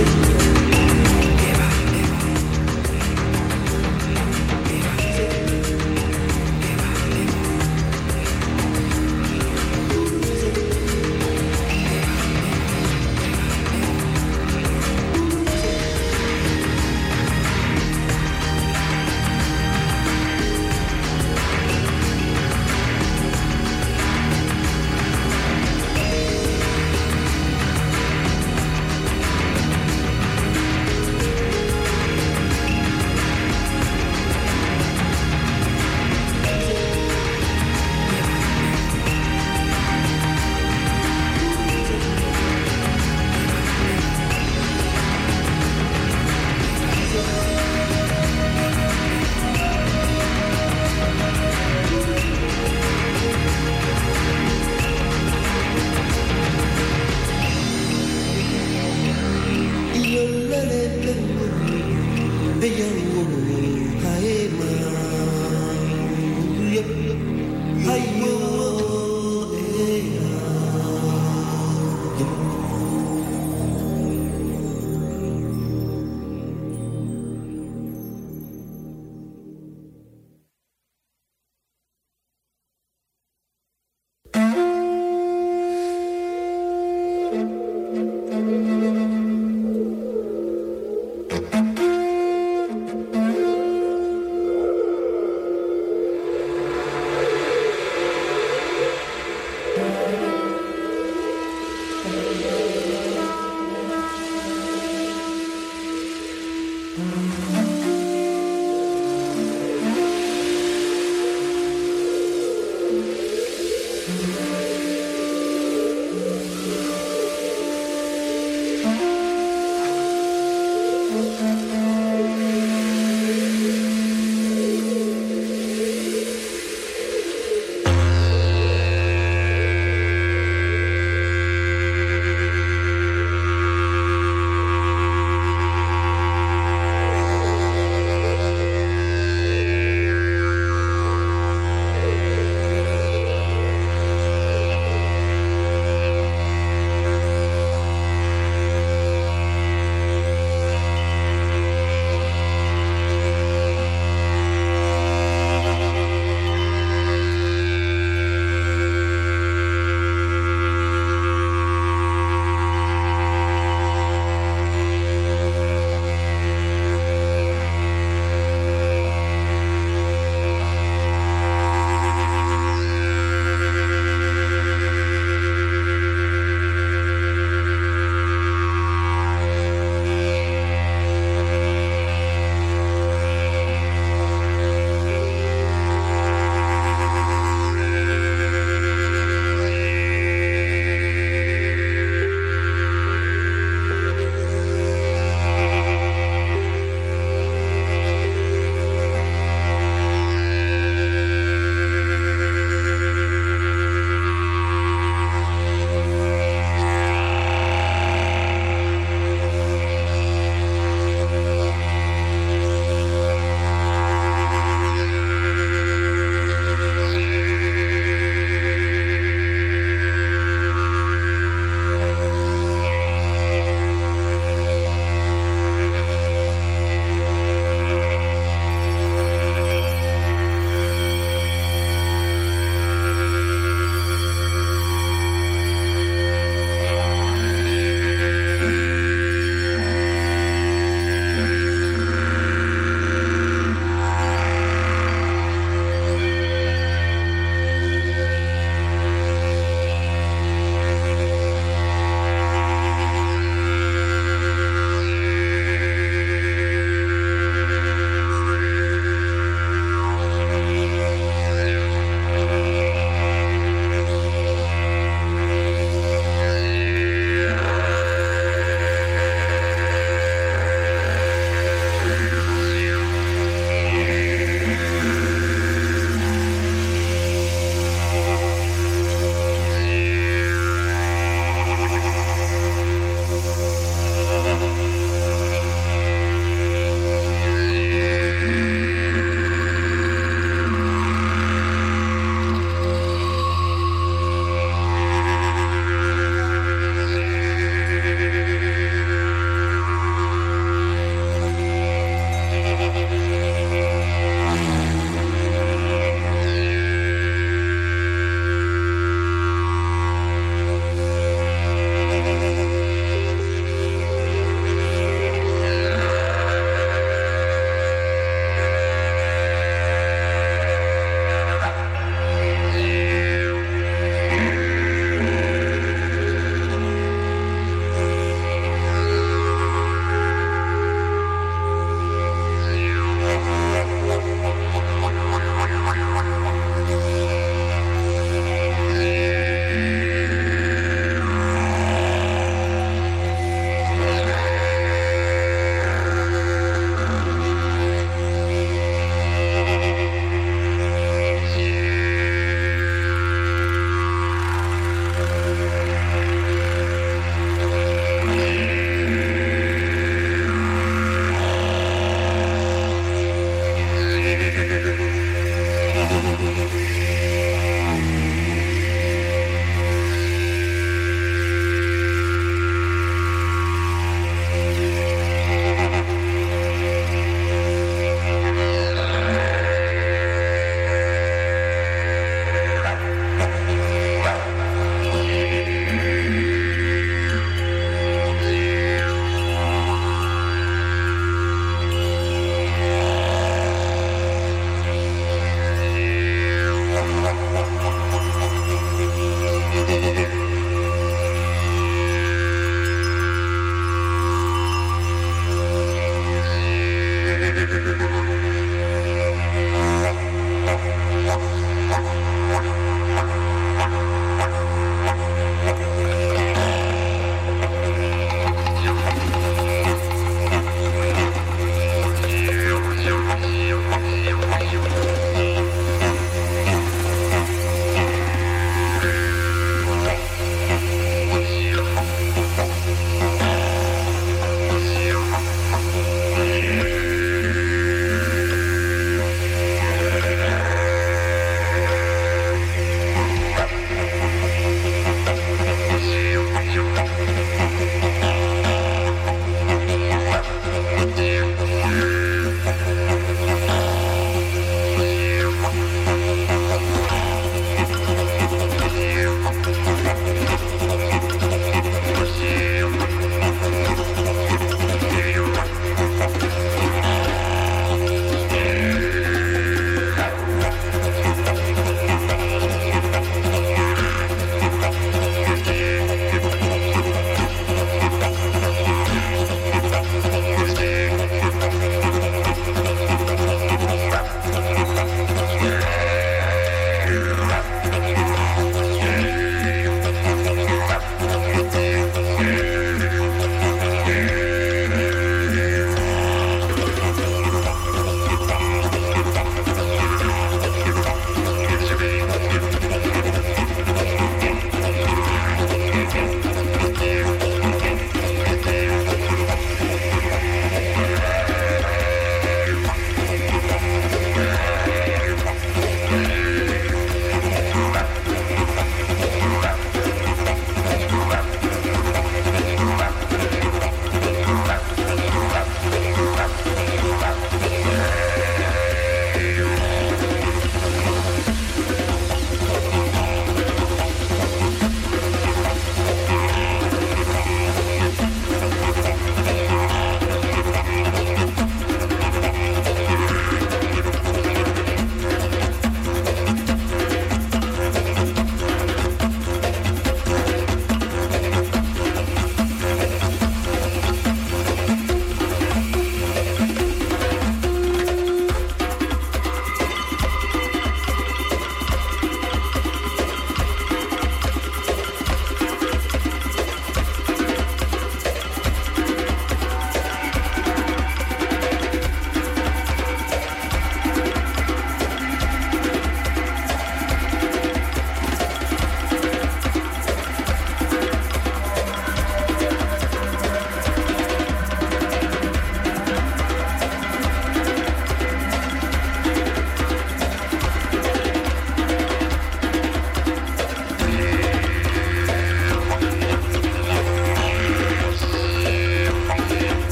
City.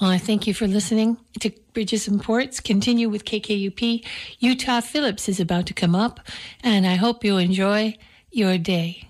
Well, I thank you for listening to Bridges and Ports. Continue with KKUP. Utah Phillips is about to come up, and I hope you enjoy your day.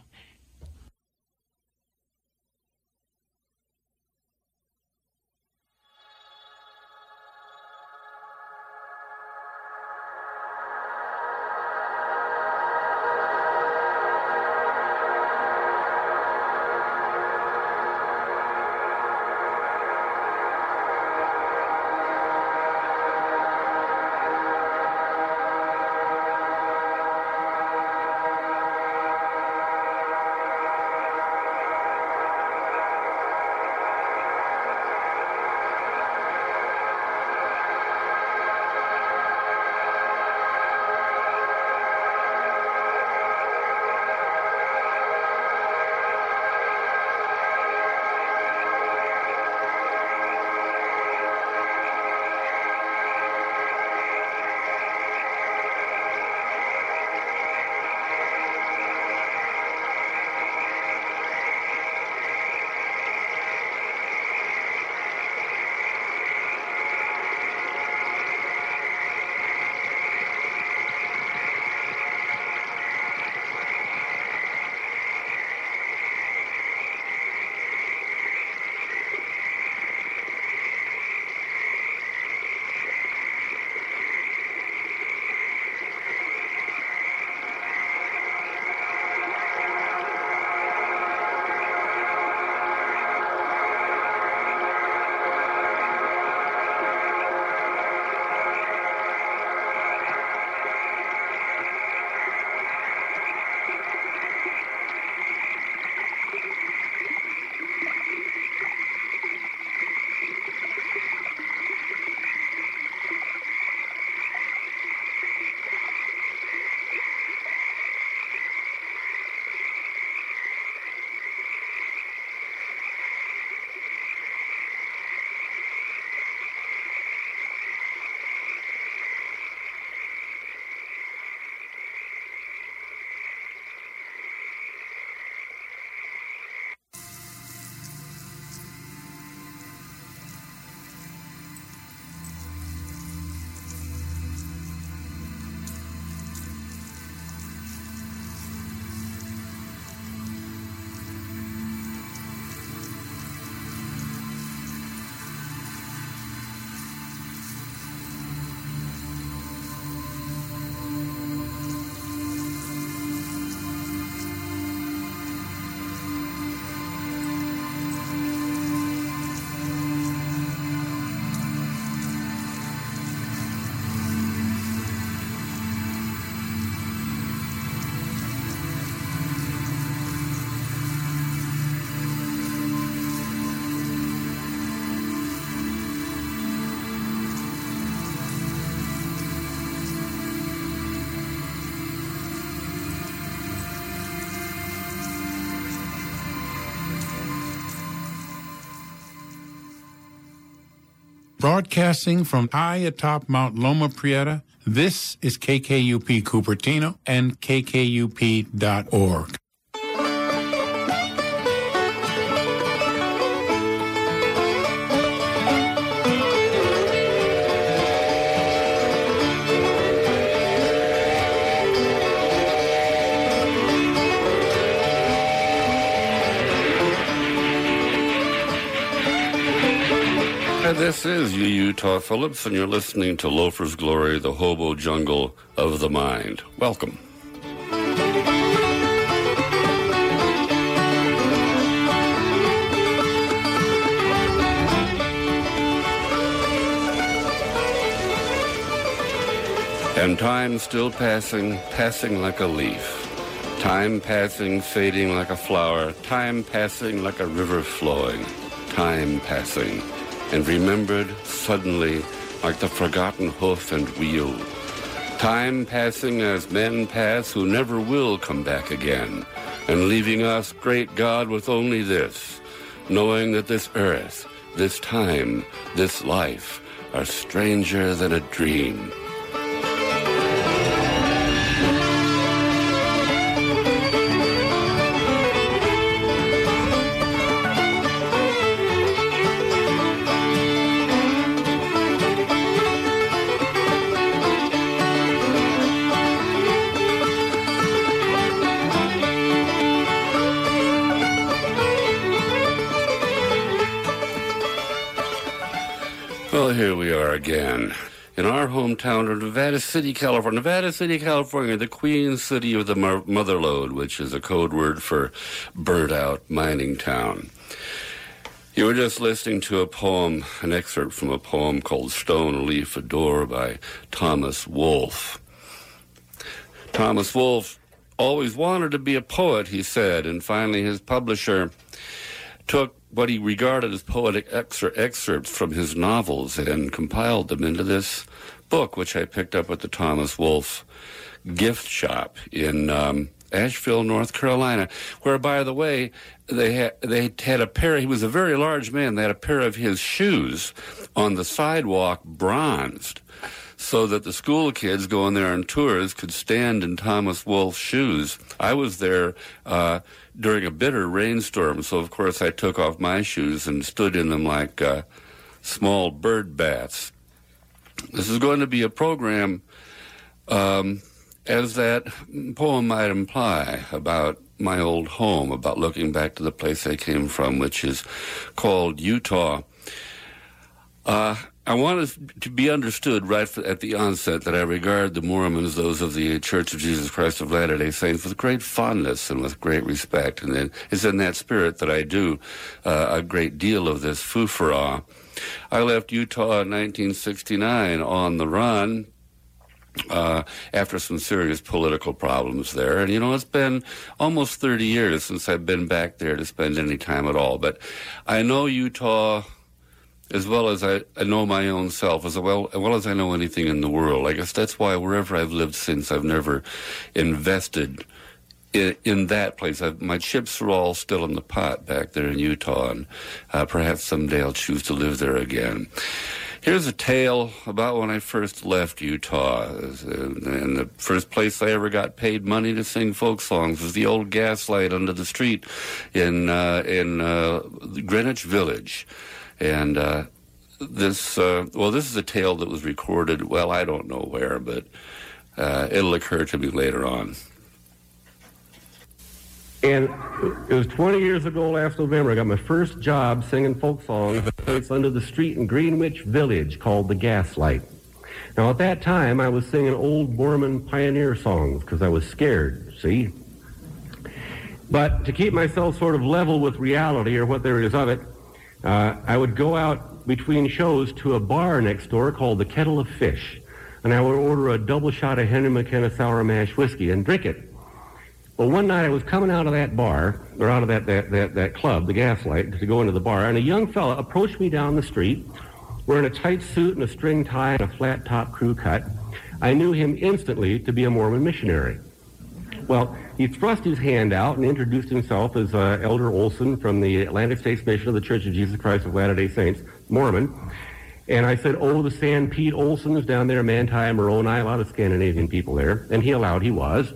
Broadcasting from high atop Mount Loma Prieta, this is KKUP Cupertino and KKUP.org. This is U. Utah Phillips, and you're listening to Loafer's Glory, the hobo jungle of the mind. Welcome. And time still passing, passing like a leaf. Time passing, fading like a flower. Time passing like a river flowing. Time passing and remembered suddenly like the forgotten hoof and wheel. Time passing as men pass who never will come back again, and leaving us, great God, with only this, knowing that this earth, this time, this life are stranger than a dream. Our hometown of Nevada City, California. Nevada City, California, the queen city of the Mother motherlode, which is a code word for burnt out mining town. You were just listening to a poem, an excerpt from a poem called Stone Leaf a Door by Thomas Wolfe. Thomas Wolfe always wanted to be a poet, he said, and finally his publisher took what he regarded as poetic excerpts from his novels and compiled them into this book, which I picked up at the Thomas Wolfe gift shop in um, Asheville, North Carolina, where, by the way, they had they had a pair. He was a very large man. They had a pair of his shoes on the sidewalk, bronzed, so that the school kids going there on tours could stand in Thomas Wolfe's shoes. I was there. Uh, during a bitter rainstorm. So, of course, I took off my shoes and stood in them like uh, small bird baths. This is going to be a program, um, as that poem might imply, about my old home, about looking back to the place I came from, which is called Utah. Uh, I want it to be understood right at the onset that I regard the Mormons, those of the Church of Jesus Christ of Latter-day Saints, with great fondness and with great respect. And it's in that spirit that I do uh, a great deal of this foofara. I left Utah in 1969 on the run, uh, after some serious political problems there. And, you know, it's been almost 30 years since I've been back there to spend any time at all. But I know Utah as well as I, I know my own self, as well, as well as I know anything in the world. I guess that's why wherever I've lived since, I've never invested in, in that place. I've, my chips are all still in the pot back there in Utah, and uh, perhaps someday I'll choose to live there again. Here's a tale about when I first left Utah. And the first place I ever got paid money to sing folk songs was the old gaslight under the street in uh, in uh, Greenwich Village. And uh, this, uh, well, this is a tale that was recorded, well, I don't know where, but uh, it'll occur to me later on. And it was 20 years ago last November. I got my first job singing folk songs at a place under the street in Greenwich Village called the Gaslight. Now, at that time, I was singing old Mormon pioneer songs because I was scared, see? But to keep myself sort of level with reality or what there is of it, uh, I would go out between shows to a bar next door called the Kettle of Fish, and I would order a double shot of Henry McKenna sour mash whiskey and drink it. Well, one night I was coming out of that bar, or out of that, that, that, that club, the Gaslight, to go into the bar, and a young fella approached me down the street wearing a tight suit and a string tie and a flat top crew cut. I knew him instantly to be a Mormon missionary. Well, he thrust his hand out and introduced himself as uh, Elder Olson from the Atlantic States Mission of the Church of Jesus Christ of Latter-day Saints, Mormon. And I said, oh, the Sanpete Olsons down there, Manti, Moroni, a lot of Scandinavian people there. And he allowed he was.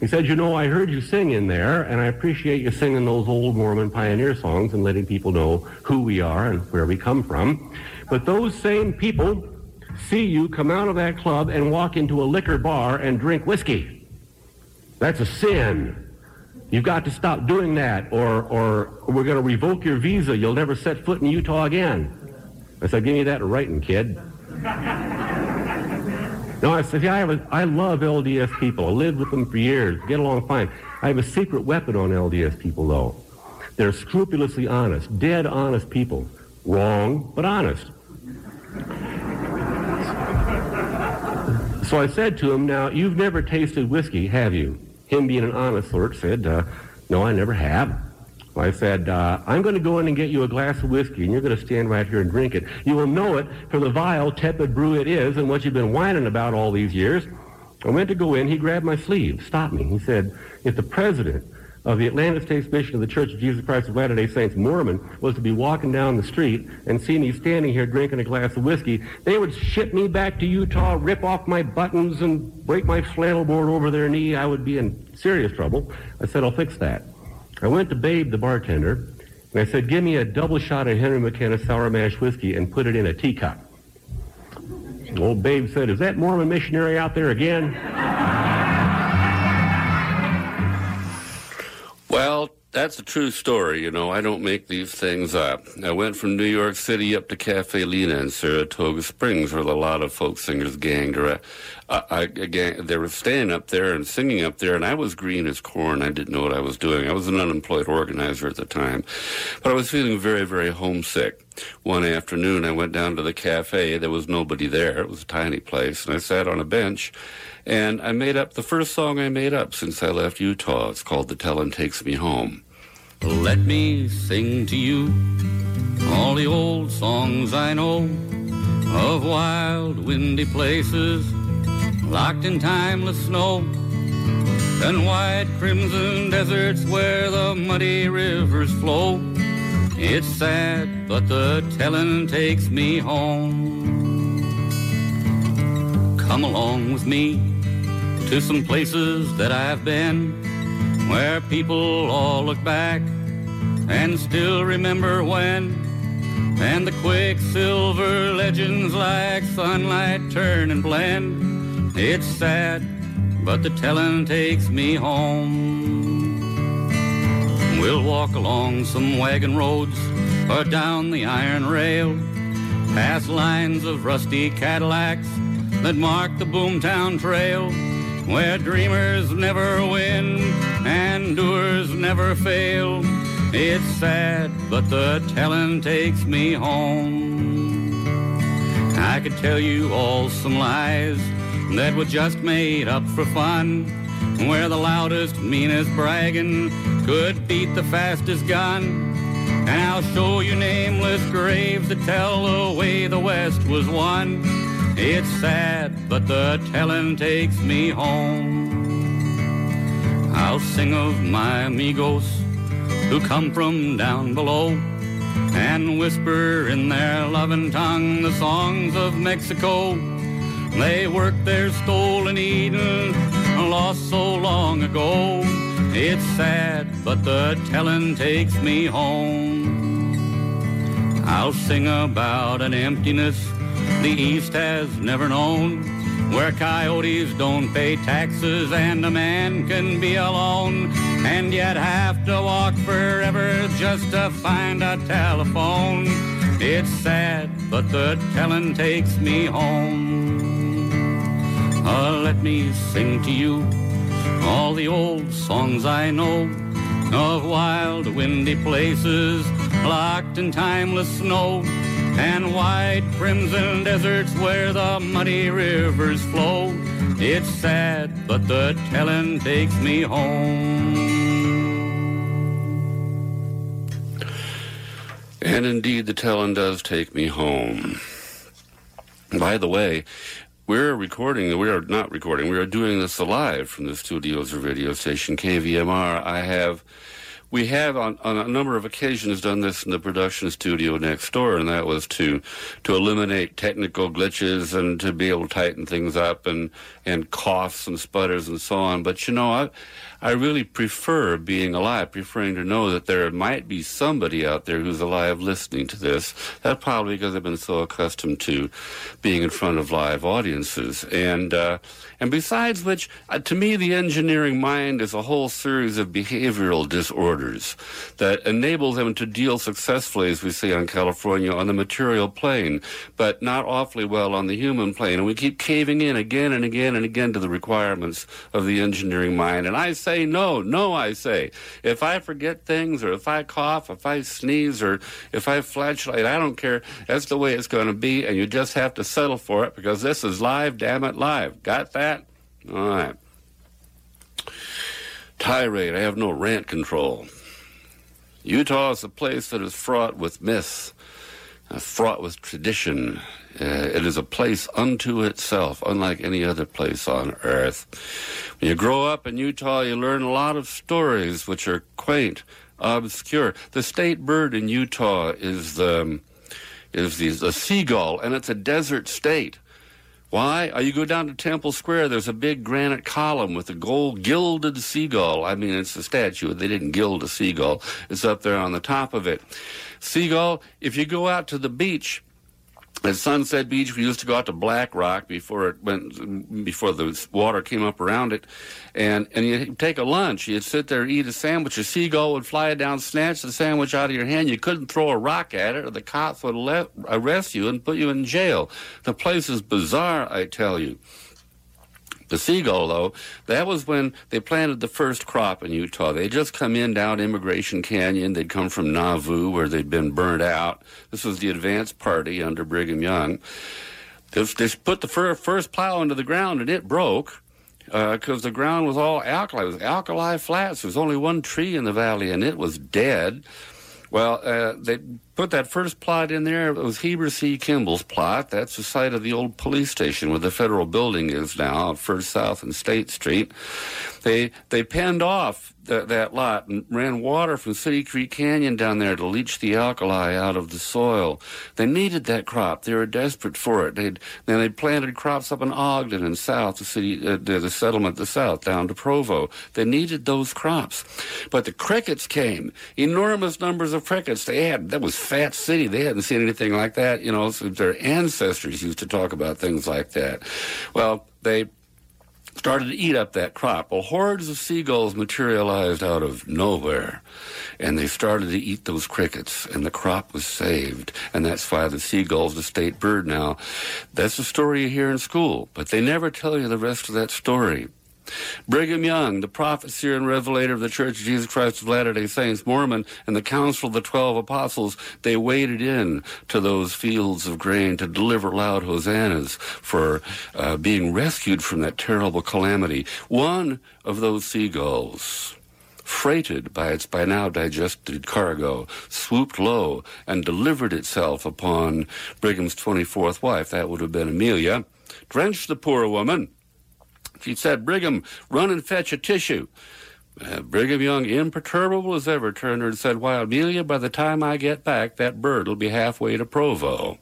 He said, you know, I heard you sing in there, and I appreciate you singing those old Mormon pioneer songs and letting people know who we are and where we come from. But those same people see you come out of that club and walk into a liquor bar and drink whiskey. That's a sin. You've got to stop doing that, or, or we're going to revoke your visa. You'll never set foot in Utah again. I said, give me that writing, kid. no, I said, yeah, I, a, I love LDS people. I lived with them for years. Get along fine. I have a secret weapon on LDS people, though. They're scrupulously honest, dead honest people. Wrong, but honest. so I said to him, now, you've never tasted whiskey, have you? Him being an honest sort, said, uh, no, I never have. I said, uh, I'm going to go in and get you a glass of whiskey, and you're going to stand right here and drink it. You will know it for the vile, tepid brew it is and what you've been whining about all these years. I went to go in. He grabbed my sleeve, stopped me. He said, if the president of the Atlantic States Mission of the Church of Jesus Christ of Latter-day Saints, Mormon, was to be walking down the street and see me standing here drinking a glass of whiskey, they would ship me back to Utah, rip off my buttons, and break my flannel board over their knee. I would be in serious trouble. I said, I'll fix that. I went to Babe, the bartender, and I said, give me a double shot of Henry McKenna sour mash whiskey and put it in a teacup. Old Babe said, is that Mormon missionary out there again? That's a true story. You know, I don't make these things up. I went from New York City up to Cafe Lena in Saratoga Springs, where a lot of folk singers ganged around. I, again, they were staying up there and singing up there, and I was green as corn. I didn't know what I was doing. I was an unemployed organizer at the time, but I was feeling very, very homesick. One afternoon, I went down to the cafe. There was nobody there. It was a tiny place, and I sat on a bench, and I made up the first song I made up since I left Utah. It's called "The Tellin' Takes Me Home." Let me sing to you all the old songs I know of wild, windy places locked in timeless snow, and wide crimson deserts where the muddy rivers flow. It's sad, but the telling takes me home. Come along with me to some places that I've been, where people all look back and still remember when. And the quicksilver legends like sunlight turn and blend it's sad, but the telling takes me home. We'll walk along some wagon roads or down the iron rail, past lines of rusty Cadillacs that mark the Boomtown Trail, where dreamers never win and doers never fail. It's sad, but the telling takes me home. I could tell you all some lies that were just made up for fun, where the loudest, meanest bragging could beat the fastest gun. And I'll show you nameless graves that tell the way the West was won. It's sad, but the telling takes me home. I'll sing of my amigos who come from down below and whisper in their loving tongue the songs of Mexico. They worked their stolen Eden, lost so long ago. It's sad, but the telling takes me home. I'll sing about an emptiness the East has never known, where coyotes don't pay taxes and a man can be alone, and yet have to walk forever just to find a telephone. It's sad, but the telling takes me home. Uh, let me sing to you all the old songs I know of wild, windy places locked in timeless snow and wide crimson deserts where the muddy rivers flow. It's sad, but the telling takes me home. And indeed, the telling does take me home. By the way, we're recording, we are not recording, we are doing this live from the studios of radio station KVMR. I have, we have on, on a number of occasions done this in the production studio next door, and that was to, to eliminate technical glitches and to be able to tighten things up and, and coughs and sputters and so on. But you know, I, I really prefer being alive, preferring to know that there might be somebody out there who's alive listening to this. That's probably because I've been so accustomed to being in front of live audiences. And, uh, and besides which, uh, to me, the engineering mind is a whole series of behavioral disorders that enable them to deal successfully, as we see on California, on the material plane, but not awfully well on the human plane. And we keep caving in again and again and again to the requirements of the engineering mind. And I say no, no, I say. If I forget things or if I cough, if I sneeze or if I flatulate, I don't care. That's the way it's going to be, and you just have to settle for it because this is live, damn it, live. Got that? All right. Tirade. I have no rant control. Utah is a place that is fraught with myths, uh, fraught with tradition. Uh, it is a place unto itself, unlike any other place on earth. When you grow up in Utah, you learn a lot of stories which are quaint, obscure. The state bird in Utah is the is the, the seagull, and it's a desert state. Why? Oh, you go down to Temple Square, there's a big granite column with a gold gilded seagull. I mean, it's a statue. They didn't gild a seagull. It's up there on the top of it. Seagull, if you go out to the beach, at Sunset Beach, we used to go out to Black Rock before it went, before the water came up around it, and and you take a lunch. You'd sit there, eat a sandwich. A seagull would fly down, snatch the sandwich out of your hand. You couldn't throw a rock at it, or the cops would let, arrest you and put you in jail. The place is bizarre, I tell you. The seagull, though, that was when they planted the first crop in Utah. They just come in down Emigration Canyon. They'd come from Nauvoo, where they'd been burned out. This was the advance party under Brigham Young. They, they put the first plow into the ground, and it broke because uh, the ground was all alkali. It was alkali flats. There was only one tree in the valley, and it was dead. Well, uh, they put that first plot in there. It was Heber C. Kimball's plot. That's the site of the old police station where the federal building is now, First South and State Street. They they penned off that, lot and ran water from City Creek Canyon down there to leach the alkali out of the soil. They needed that crop. They were desperate for it. They'd then they planted crops up in Ogden and south, the city, uh, the settlement, the south down to Provo. They needed those crops, but the crickets came. Enormous numbers of crickets. They had that was Fat City. They hadn't seen anything like that. You know, their ancestors used to talk about things like that. Well, they started to eat up that crop. Well, hordes of seagulls materialized out of nowhere, and they started to eat those crickets, and the crop was saved. And that's why the seagull's a state bird now. That's the story you hear in school, but they never tell you the rest of that story. Brigham Young, the prophet, seer, and revelator of the Church of Jesus Christ of Latter-day Saints, Mormon, and the Council of the Twelve Apostles, they waded in to those fields of grain to deliver loud hosannas for uh, being rescued from that terrible calamity. One of those seagulls freighted by its by now digested cargo, swooped low and delivered itself upon Brigham's 24th wife. That would have been Amelia. Drenched the poor woman she said, Brigham, run and fetch a tissue. Uh, Brigham Young, imperturbable as ever, turned her and said, Why, Amelia, by the time I get back, that bird will be halfway to Provo.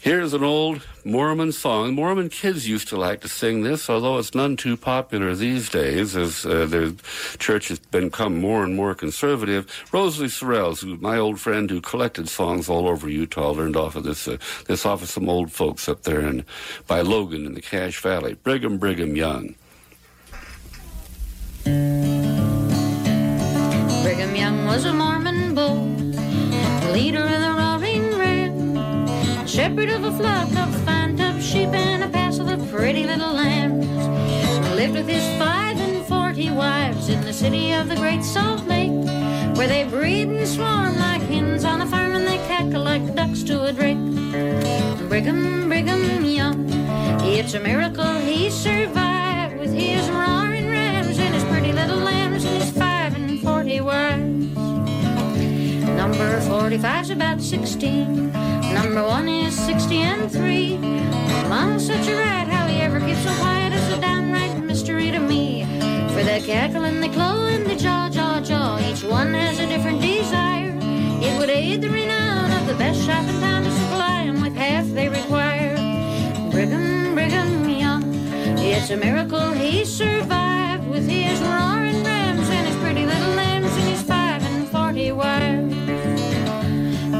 Here's an old Mormon song. Mormon kids used to like to sing this, although it's none too popular these days as uh, the church has become more and more conservative. Rosalie Sorrells, my old friend who collected songs all over Utah, learned off of this, uh, this off of some old folks up there in, by Logan in the Cache Valley. Brigham Brigham Young. Brigham Young was a Mormon bull, leader of the shepherd of a flock of fine tough sheep and a passel of pretty little lambs. Lived with his five and forty wives in the city of the Great Salt Lake, where they breed and swarm like hens on a farm and they cackle like ducks to a drake. Brigham, Brigham Young, it's a miracle he survived with his roaring rams and his pretty little lambs and his five and forty wives. Number 45's about 16. Number one is 60 and 3. Mom's such a rat, how he ever gets so quiet is a downright mystery to me. For the cackle and the claw and the jaw, jaw, jaw, each one has a different desire. It would aid the renown of the best shop in town to supply them with half they require. Brigham, Brigham Young, it's a miracle he survived with his roaring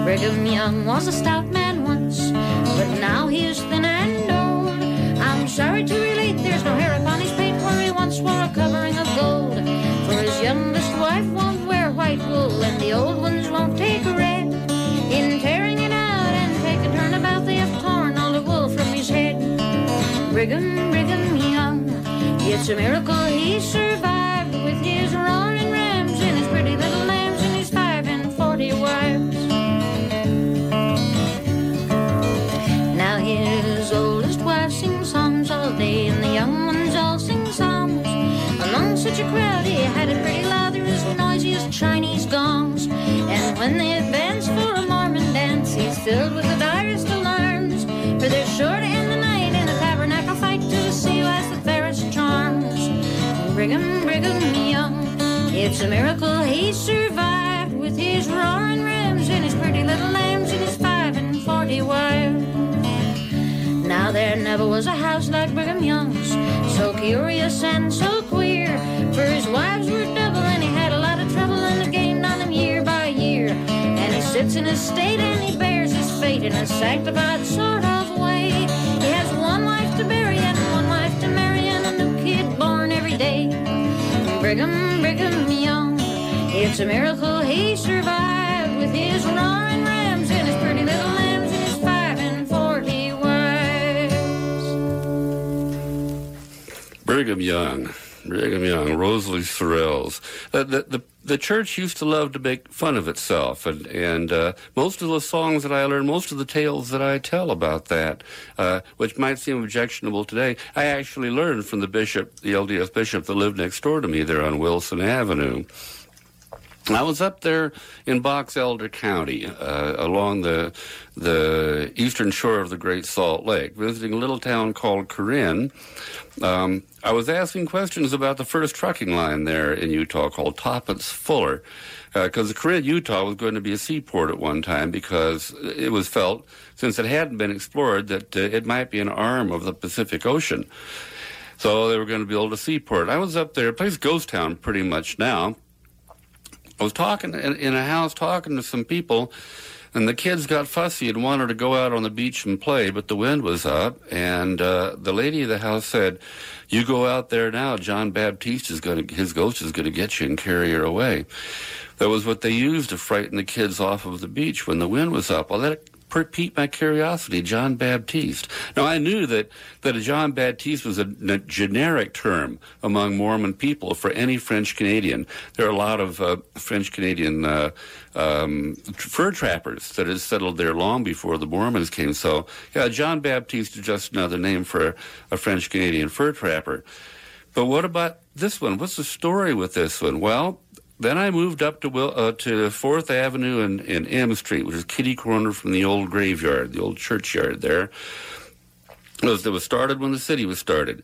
Brigham Young was a stout man once, but now he is thin and old. I'm sorry to relate there's no hair upon his pate where he once wore a covering of gold. For his youngest wife won't wear white wool, and the old ones won't take red. In tearing it out and taking turnabout, they have torn all the wool from his head. Brigham, Brigham Young, it's a miracle he survived it's a miracle he survived with his roaring rams and his pretty little lambs and his five and forty wives. Now there never was a house like Brigham Young's, so curious and so queer. For his wives were double and he had a lot of trouble and it gained on him year by year. And he sits in his state and he bears his fate in a sanctified sort of way. He has one wife to bury and one wife to marry and a new kid born every day. Brigham, Brigham it's a miracle he survived with his roaring rams and his pretty little lambs and his five and forty wives. Brigham Young. Brigham Young, Rosalie Sorrells. Uh, the, the, the church used to love to make fun of itself, and, and uh, most of the songs that I learned, most of the tales that I tell about that, uh, which might seem objectionable today, I actually learned from the bishop, the LDS bishop that lived next door to me there on Wilson Avenue. I was up there in Box Elder County, uh, along the the eastern shore of the Great Salt Lake, visiting a little town called Corinne. Um, I was asking questions about the first trucking line there in Utah called Toppence Fuller, because uh, Corinne, Utah, was going to be a seaport at one time because it was felt, since it hadn't been explored, that uh, it might be an arm of the Pacific Ocean. So they were going to build a seaport. I was up there, place ghost town pretty much now. I was talking in, a house, talking to some people, and the kids got fussy and wanted to go out on the beach and play, but the wind was up, and uh, the lady of the house said, "You go out there now. John Baptiste is going to his ghost is going to get you and carry her away." That was what they used to frighten the kids off of the beach when the wind was up. Well, that piqued my curiosity, John Baptiste. Now, I knew that, that a John Baptiste was a, a generic term among Mormon people for any French Canadian. There are a lot of uh, French Canadian uh, um, fur trappers that had settled there long before the Mormons came. So, yeah, John Baptiste is just another name for a French Canadian fur trapper. But what about this one? What's the story with this one? Well, then I moved up to uh, to Fourth Avenue and, and M Street, which is kitty corner from the old graveyard, the old churchyard there. It was, it was started when the city was started,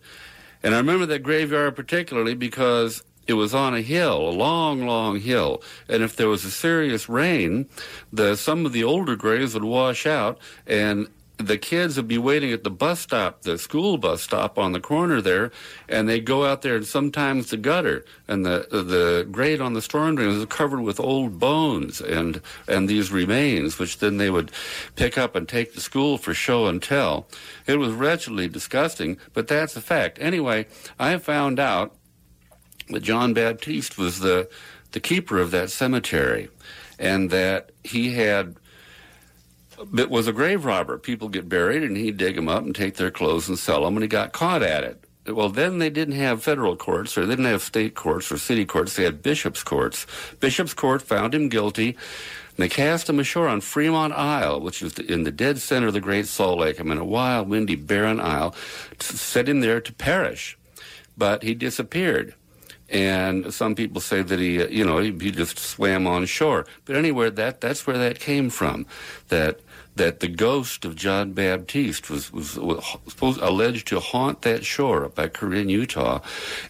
and I remember that graveyard particularly because it was on a hill, a long, long hill, and if there was a serious rain, the some of the older graves would wash out, and the kids would be waiting at the bus stop, the school bus stop on the corner there, and they'd go out there and sometimes the gutter and the the grate on the storm drain was covered with old bones and and these remains, which then they would pick up and take to school for show and tell. It was wretchedly disgusting, but that's a fact. Anyway, I found out that John Baptiste was the the keeper of that cemetery, and that he had it was a grave robber. People get buried, and he'd dig them up and take their clothes and sell them, and he got caught at it. Well, then they didn't have federal courts, or they didn't have state courts or city courts. They had bishops' courts. Bishops' court found him guilty, and they cast him ashore on Fremont Isle, which is in the dead center of the Great Salt Lake. I'm in a wild, windy, barren isle. Set him there to perish, but he disappeared. And some people say that he, uh, you know, he, he just swam on shore. But anyway, that that's where that came from. That that the ghost of John Baptiste was, was, was supposed, alleged to haunt that shore up by Corinne, Utah.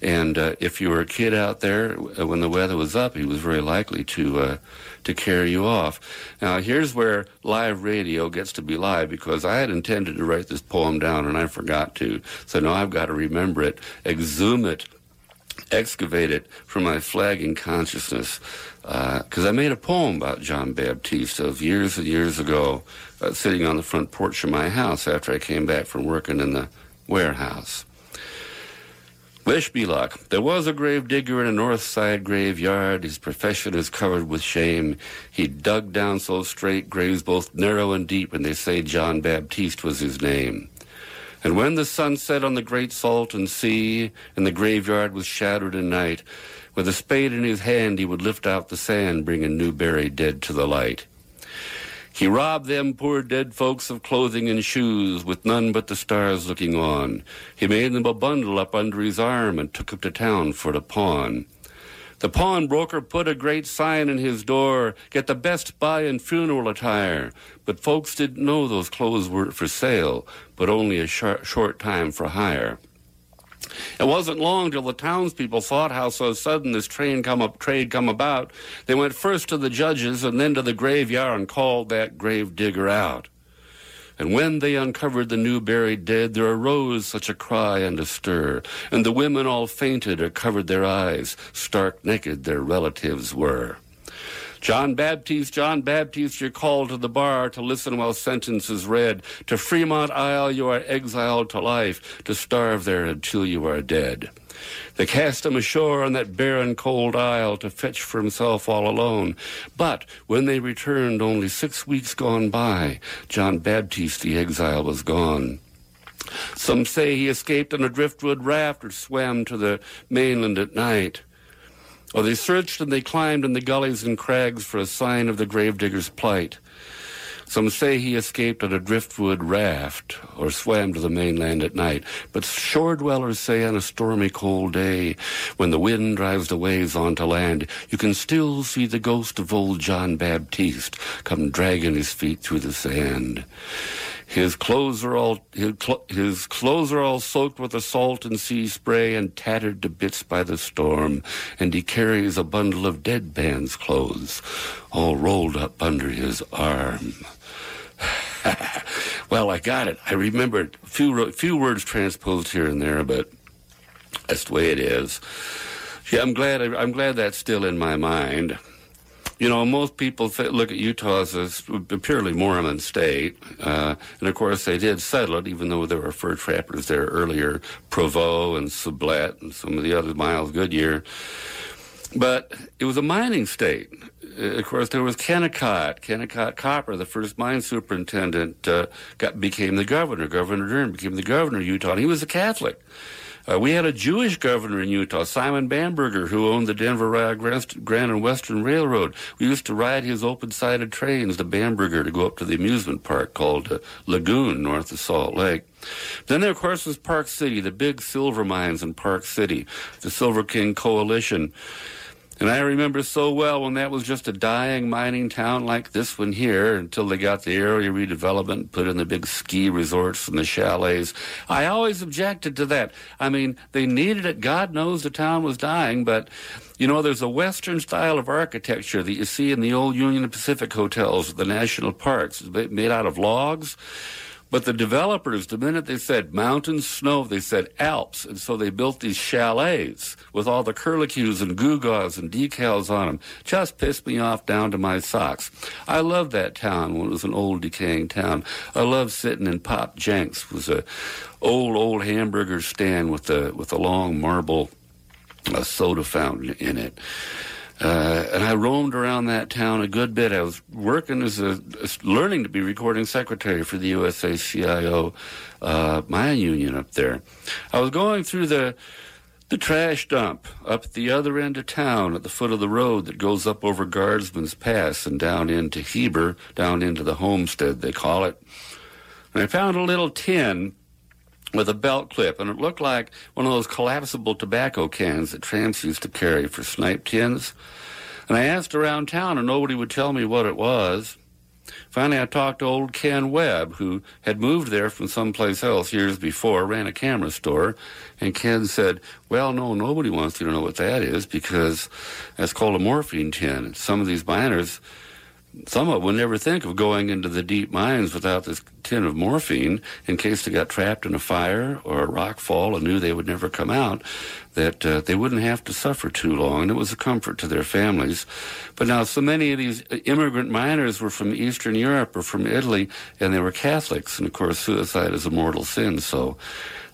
And uh, if you were a kid out there uh, when the weather was up, he was very likely to uh, to carry you off. Now, here's where live radio gets to be live because I had intended to write this poem down and I forgot to. So now I've got to remember it, exhume it, excavate it from my flagging consciousness. Because uh, I made a poem about John Baptiste of years and years ago, uh, sitting on the front porch of my house after I came back from working in the warehouse. Wish me luck. There was a grave digger in a north side graveyard. His profession is covered with shame. He dug down so straight graves both narrow and deep, and they say John Baptiste was his name. And when the sun set on the great salt and sea, and the graveyard was shadowed in night, with a spade in his hand he would lift out the sand, bringing new buried dead to the light. He robbed them poor dead folks of clothing and shoes, with none but the stars looking on. He made them a bundle up under his arm and took it to town for to pawn. The pawnbroker put a great sign in his door, get the best buy in funeral attire. But folks didn't know those clothes were for sale, but only a short, short time for hire. It wasn't long till the townspeople thought how so sudden this train come up, trade come about. They went first to the judges and then to the graveyard and called that grave digger out. And when they uncovered the new buried dead, there arose such a cry and a stir, and the women all fainted or covered their eyes, stark naked their relatives were. John Baptiste, John Baptiste, you're called to the bar to listen while sentence is read. To Fremont Isle you are exiled to life, to starve there until you are dead. They cast him ashore on that barren, cold isle to fetch for himself all alone. But when they returned, only six weeks gone by, John Baptiste the exile was gone. Some say he escaped on a driftwood raft or swam to the mainland at night. Or they searched and they climbed in the gullies and crags for a sign of the gravedigger's plight. Some say he escaped on a driftwood raft or swam to the mainland at night. But shore dwellers say on a stormy cold day, when the wind drives the waves onto land, you can still see the ghost of old John Baptiste come dragging his feet through the sand. His clothes are all his, cl- his, clothes are all soaked with the salt and sea spray and tattered to bits by the storm, and he carries a bundle of dead man's clothes, all rolled up under his arm. well, I got it. I remembered a few few words transposed here and there, but that's the way it is. Yeah, I'm glad. I'm glad that's still in my mind. You know, most people look at Utah as a purely Mormon state, uh, and of course they did settle it, even though there were fur trappers there earlier, Provo and Sublette and some of the other Miles Goodyear. But it was a mining state. Uh, of course, there was Kennecott. Kennecott Copper, the first mine superintendent, uh, got, became the governor. Governor Dern became the governor of Utah, he was a Catholic. Uh, we had a Jewish governor in Utah, Simon Bamberger, who owned the Denver Grand and Western Railroad. We used to ride his open-sided trains to Bamberger to go up to the amusement park called uh, Lagoon, north of Salt Lake. Then there, of course, was Park City, the big silver mines in Park City, the Silver King Coalition. And I remember so well when that was just a dying mining town like this one here until they got the area redevelopment, put in the big ski resorts and the chalets. I always objected to that. I mean, they needed it. God knows the town was dying, but you know, there's a Western style of architecture that you see in the old Union Pacific hotels, the national parks, made out of logs. But the developers, the minute they said mountains, snow, they said Alps. And so they built these chalets with all the curlicues and gewgaws and decals on them. Just pissed me off down to my socks. I loved that town when it was an old decaying town. I loved sitting in Pop Jenks. Was a old, old hamburger stand with a, with a long marble uh, soda fountain in it. Uh, and I roamed around that town a good bit. I was working as a, learning to be recording secretary for the USA CIO uh, union up there. I was going through the the trash dump up the other end of town at the foot of the road that goes up over Guardsman's Pass and down into Heber, down into the homestead, they call it. And I found a little tin with a belt clip, and it looked like one of those collapsible tobacco cans that tramps used to carry for snipe tins. And I asked around town, and nobody would tell me what it was. Finally, I talked to old Ken Webb, who had moved there from someplace else years before, ran a camera store, and Ken said, Well, no, nobody wants you to know what that is because that's called a morphine tin. Some of these miners some of them would never think of going into the deep mines without this tin of morphine in case they got trapped in a fire or a rock fall and knew they would never come out, that uh, they wouldn't have to suffer too long. And it was a comfort to their families. But now, so many of these immigrant miners were from Eastern Europe or from Italy, and they were Catholics. And of course, suicide is a mortal sin, so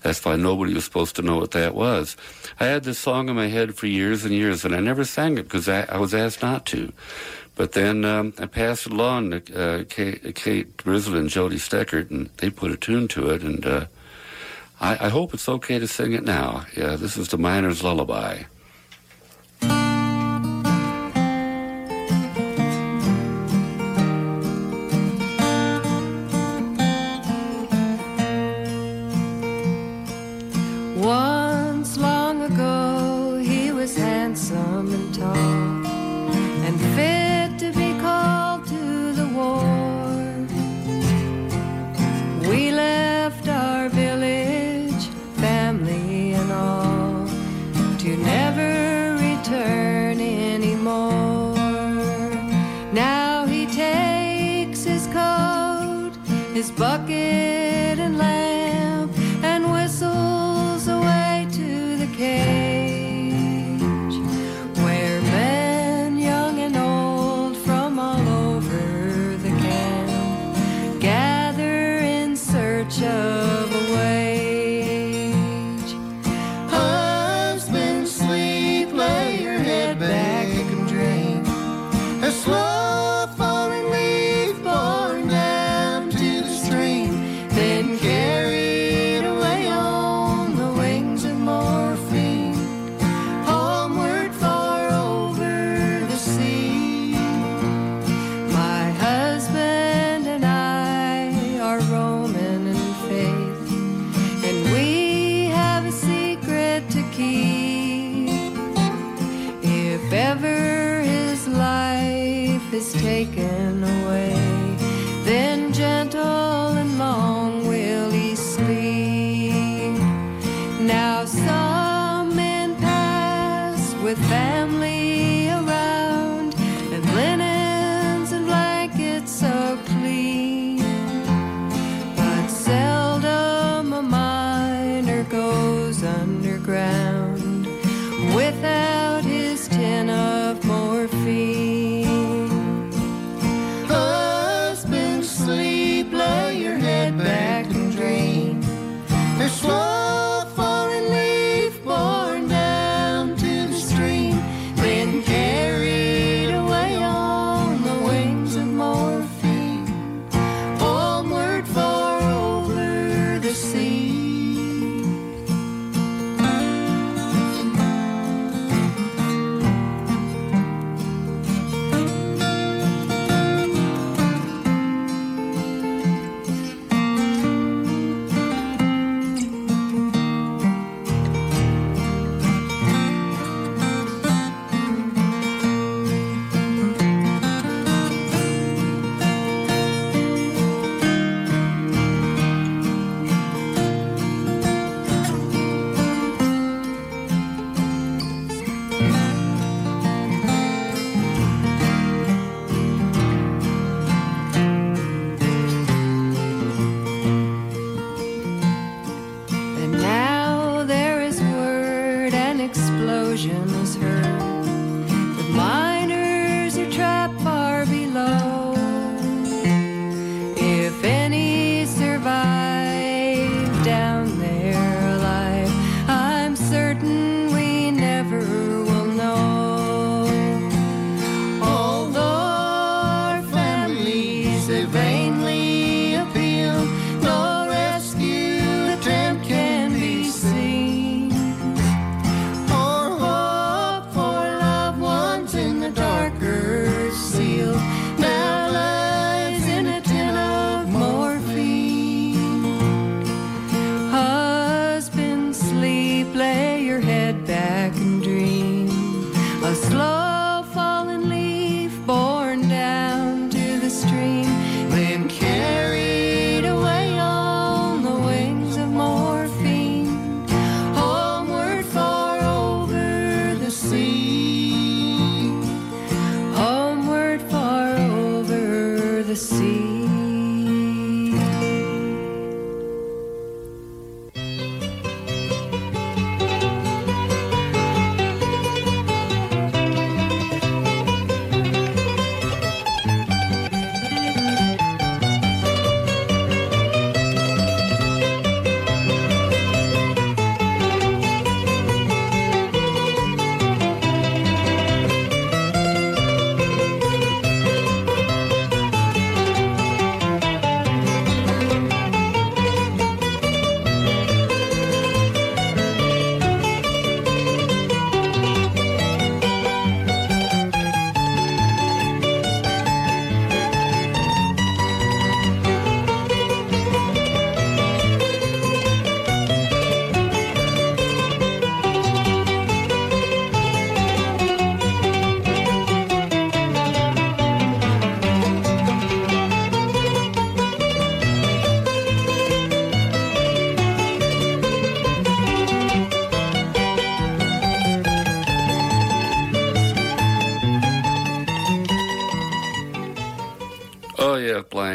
that's why nobody was supposed to know what that was. I had this song in my head for years and years, and I never sang it because I, I was asked not to. But then um, I passed it along to uh, Kate, Kate and Jody Stecher, and they put a tune to it. And uh, I, I, hope it's okay to sing it now. Yeah, this is the Miner's Lullaby. What?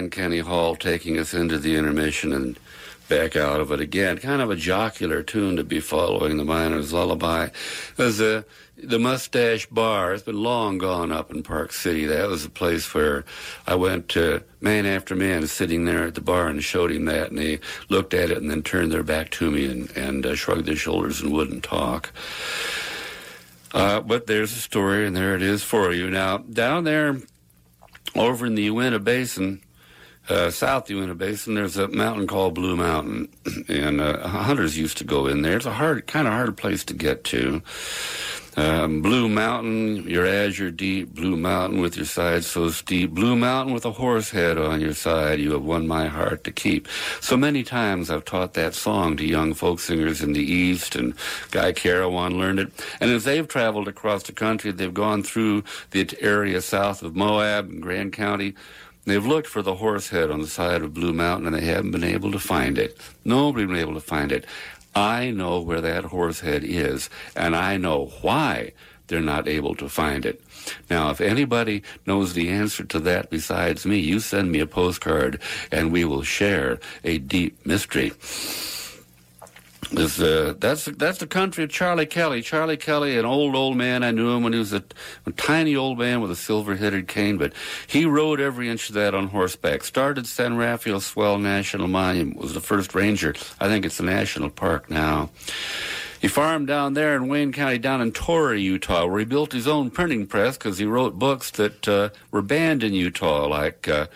County Hall, taking us into the intermission and back out of it again. Kind of a jocular tune to be following the Miner's Lullaby. There's a the Mustache Bar has been long gone up in Park City. That was a place where I went to man after man sitting there at the bar and showed him that, and they looked at it and then turned their back to me and, and uh, shrugged their shoulders and wouldn't talk. Uh, but there's a story, and there it is for you. Now, down there over in the Uinta Basin, uh, south Uinta Basin, there's a mountain called Blue Mountain, and uh, hunters used to go in there. It's a hard, kind of hard place to get to. Um, Blue Mountain, your azure deep, Blue Mountain with your sides so steep, Blue Mountain with a horse head on your side, you have won my heart to keep. So many times I've taught that song to young folk singers in the East, and Guy Carawan learned it. And as they've traveled across the country, they've gone through the area south of Moab and Grand County. They've looked for the horse head on the side of Blue Mountain and they haven't been able to find it. Nobody's been able to find it. I know where that horse head is, and I know why they're not able to find it. Now, if anybody knows the answer to that besides me, you send me a postcard and we will share a deep mystery. Is, uh, that's that's the country of Charlie Kelly. Charlie Kelly, an old old man. I knew him when he was a, a tiny old man with a silver-headed cane, but he rode every inch of that on horseback. Started San Rafael Swell National Monument. Was the first ranger. I think it's a national park now. He farmed down there in Wayne County, down in Torrey, Utah, where he built his own printing press because he wrote books that uh, were banned in Utah, like uh,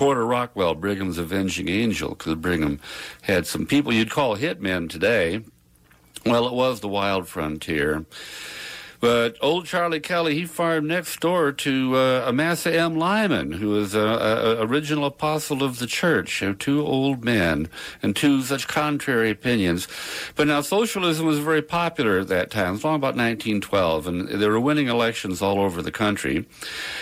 Porter Rockwell, Brigham's Avenging Angel, because Brigham had some people you'd call hitmen today. Well, it was the wild frontier. But old Charlie Kelly, he farmed next door to uh, Amasa M. Lyman, who was an original apostle of the church. two old men and two such contrary opinions. But now socialism was very popular at that time. It was long about 1912, and they were winning elections all over the country.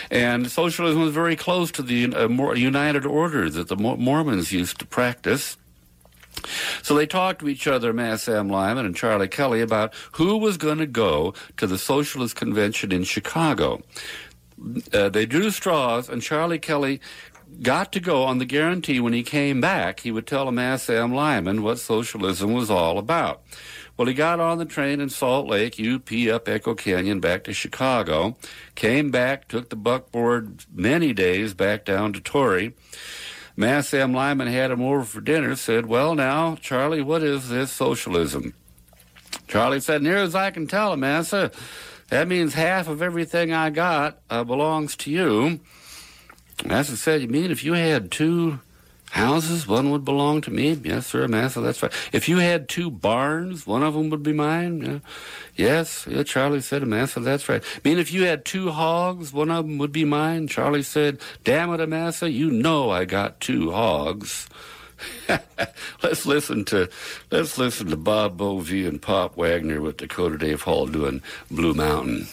And socialism was very close to the uh, more united order that the Mormons used to practice. So they talked to each other, Massa M. Lyman and Charlie Kelly, about who was going to go to the Socialist Convention in Chicago. Uh, they drew straws, and Charlie Kelly got to go on the guarantee when he came back, he would tell Massa M. Lyman what socialism was all about. Well, he got on the train in Salt Lake, UP up Echo Canyon back to Chicago, came back, took the buckboard many days back down to Torrey. Massa M. Lyman had him over for dinner, said, Well, now, Charlie, what is this socialism? Charlie said, Near as I can tell, Massa, that means half of everything I got uh, belongs to you. Massa said, You mean if you had two houses, one would belong to me? Yes, sir, Massa, that's right. If you had two barns, one of them would be mine? Yeah. Yes, yeah, Charlie said, Massa, that's right. I mean, if you had two hogs, one of them would be mine? Charlie said, Damn it, Massa, you know I got two hogs. let's listen to let's listen to Bob Bovee and Pop Wagner with Dakota Dave Hull doing Blue Mountain.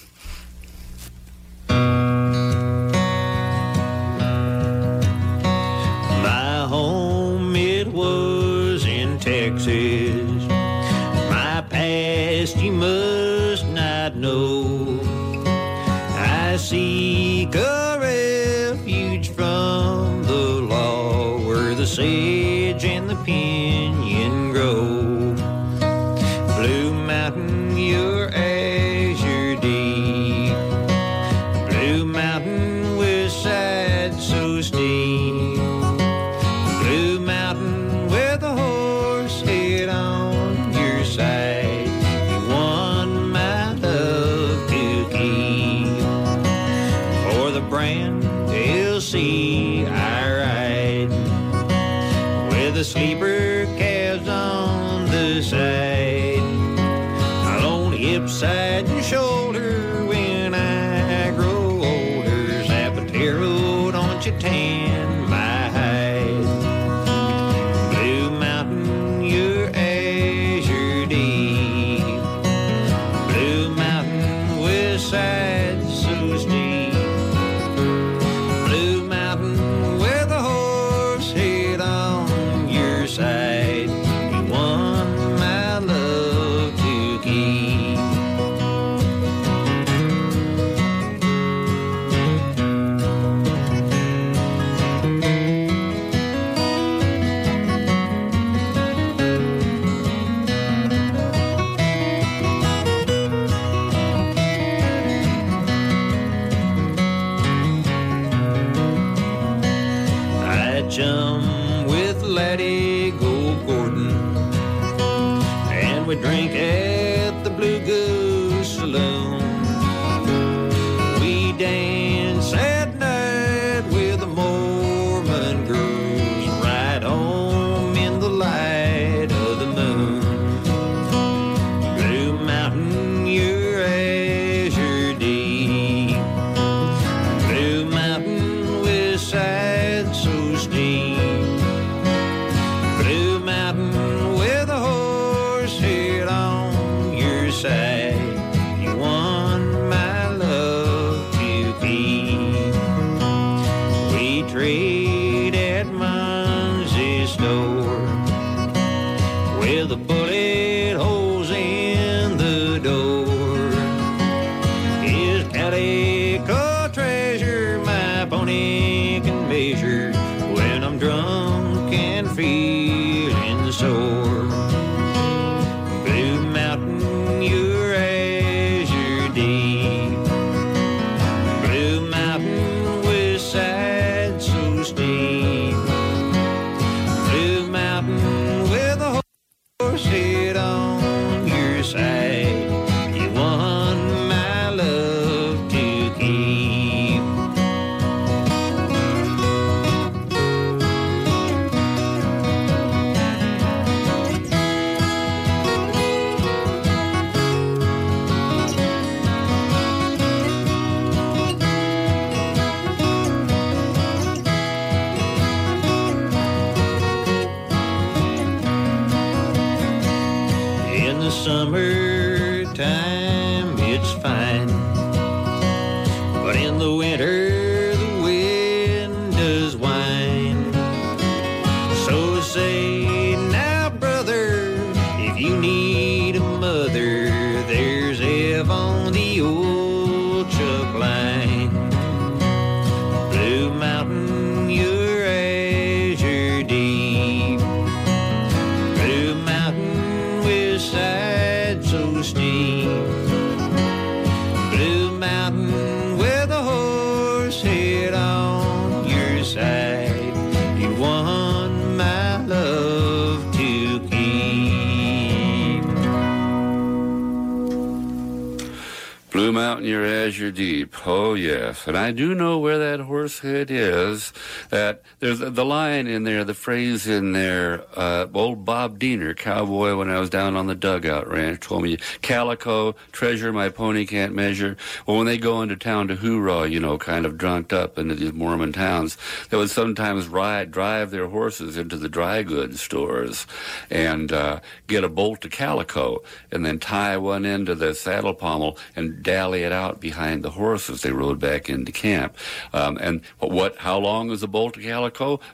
And I do know where that horse head is. That there's the line in there, the phrase in there. Uh, old Bob Diener, cowboy, when I was down on the dugout ranch, told me, "Calico, treasure my pony can't measure." Well, when they go into town to hoorah, you know, kind of drunked up into these Mormon towns, they would sometimes ride, drive their horses into the dry goods stores and uh, get a bolt of calico and then tie one end to the saddle pommel and dally it out behind the horse as they rode back into camp. Um, and what, what? How long is a bolt of calico?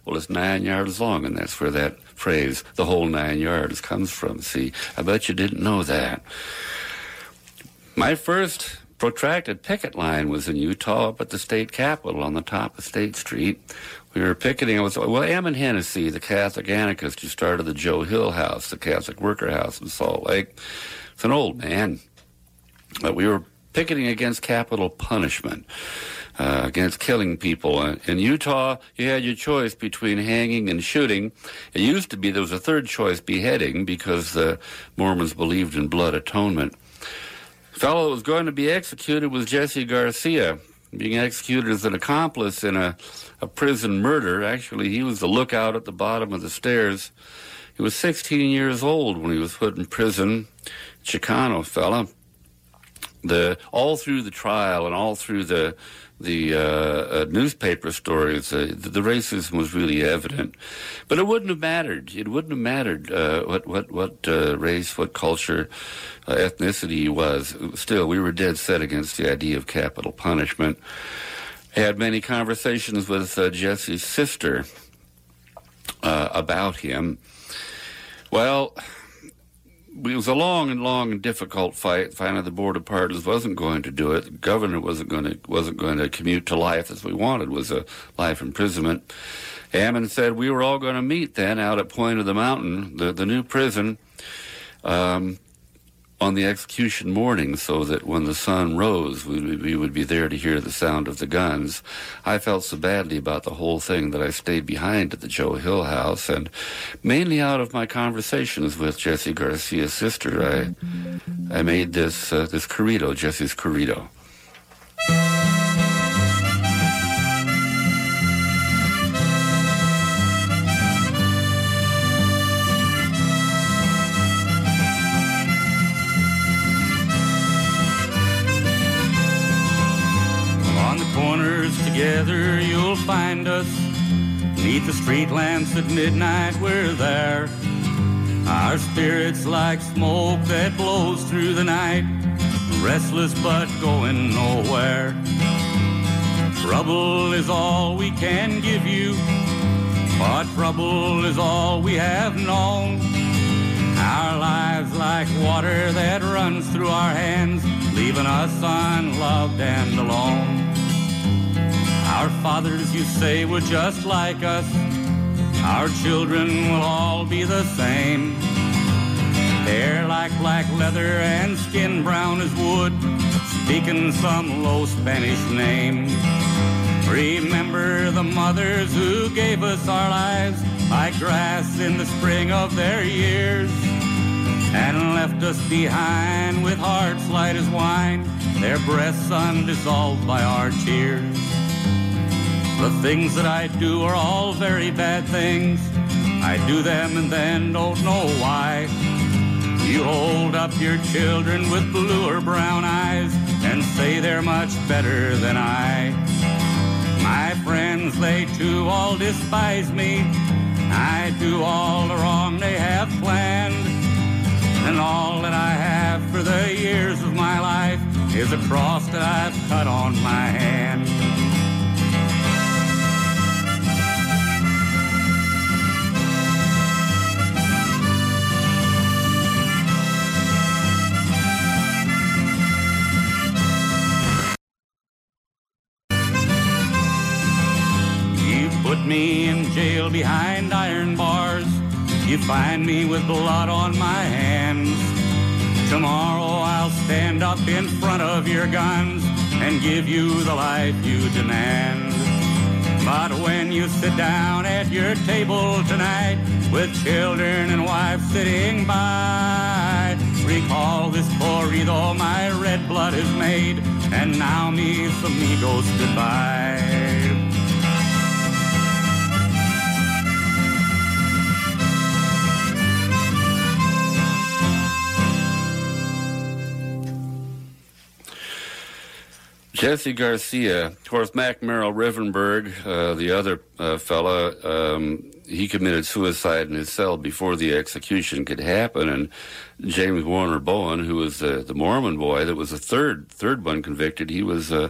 Well, it's nine yards long, and that's where that phrase, "the whole nine yards," comes from. See, I bet you didn't know that. My first protracted picket line was in Utah up at the state capitol on the top of State Street. We were picketing. It was well, Ammon Hennacy, the Catholic anarchist who started the Joe Hill House, the Catholic Worker House in Salt Lake. It's an old man. But we were picketing against capital punishment, uh, against killing people. Uh, in Utah, you had your choice between hanging and shooting. It used to be there was a third choice, beheading, because the Mormons believed in blood atonement. The fellow that was going to be executed was Jesse Garcia, being executed as an accomplice in a, a prison murder. Actually, he was the lookout at the bottom of the stairs. He was 16 years old when he was put in prison. Chicano fella the all through the trial and all through the the uh, uh, newspaper stories, uh, the, racism was really evident. But it wouldn't have mattered. It wouldn't have mattered uh, what what what race, what culture, ethnicity was. Still, we were dead set against the idea of capital punishment. I had many conversations with Jesse's sister about him. Well it was a long and long and difficult fight. Finally, the board of pardons wasn't going to do it. The governor wasn't going to wasn't going to commute to life as we wanted was a life imprisonment. Ammon said we were all going to meet then out at Point of the Mountain, the the new prison. Um, on the execution morning so that when the sun rose, we, we would be there to hear the sound of the guns. I felt so badly about the whole thing that I stayed behind at the Joe Hill house, and mainly out of my conversations with Jesse Garcia's sister, I I made this uh, this corrido, Jesse's corrido. Together you'll find us. Neath the street lamps at midnight we're there. Our spirits like smoke that blows through the night. Restless but going nowhere. Trouble is all we can give you. But trouble is all we have known. Our lives like water that runs through our hands, leaving us unloved and alone. Our fathers, you say, were just like us. Our children will all be the same. Hair like black leather and skin brown as wood, speaking some low Spanish name. Remember the mothers who gave us our lives like grass in the spring of their years and left us behind with hearts light as wine, their breaths undissolved by our tears. The things that I do are all very bad things. I do them and then don't know why. You hold up your children with blue or brown eyes and say they're much better than I. My friends, they too all despise me. I do all the wrong they have planned. And all that I have for the years of my life is a cross that I've cut on my hand. Jail behind iron bars. You find me with blood on my hands. Tomorrow I'll stand up in front of your guns and give you the life you demand. But when you sit down at your table tonight with children and wife sitting by, recall this corrido my red blood has made, and now me mis amigos goodbye. Jesse Garcia, of course, Mac Merrill Rivenberg, uh, the other uh, fella, um, he committed suicide in his cell before the execution could happen. And James Warner Bowen, who was uh, the Mormon boy that was the third third one convicted, he was uh,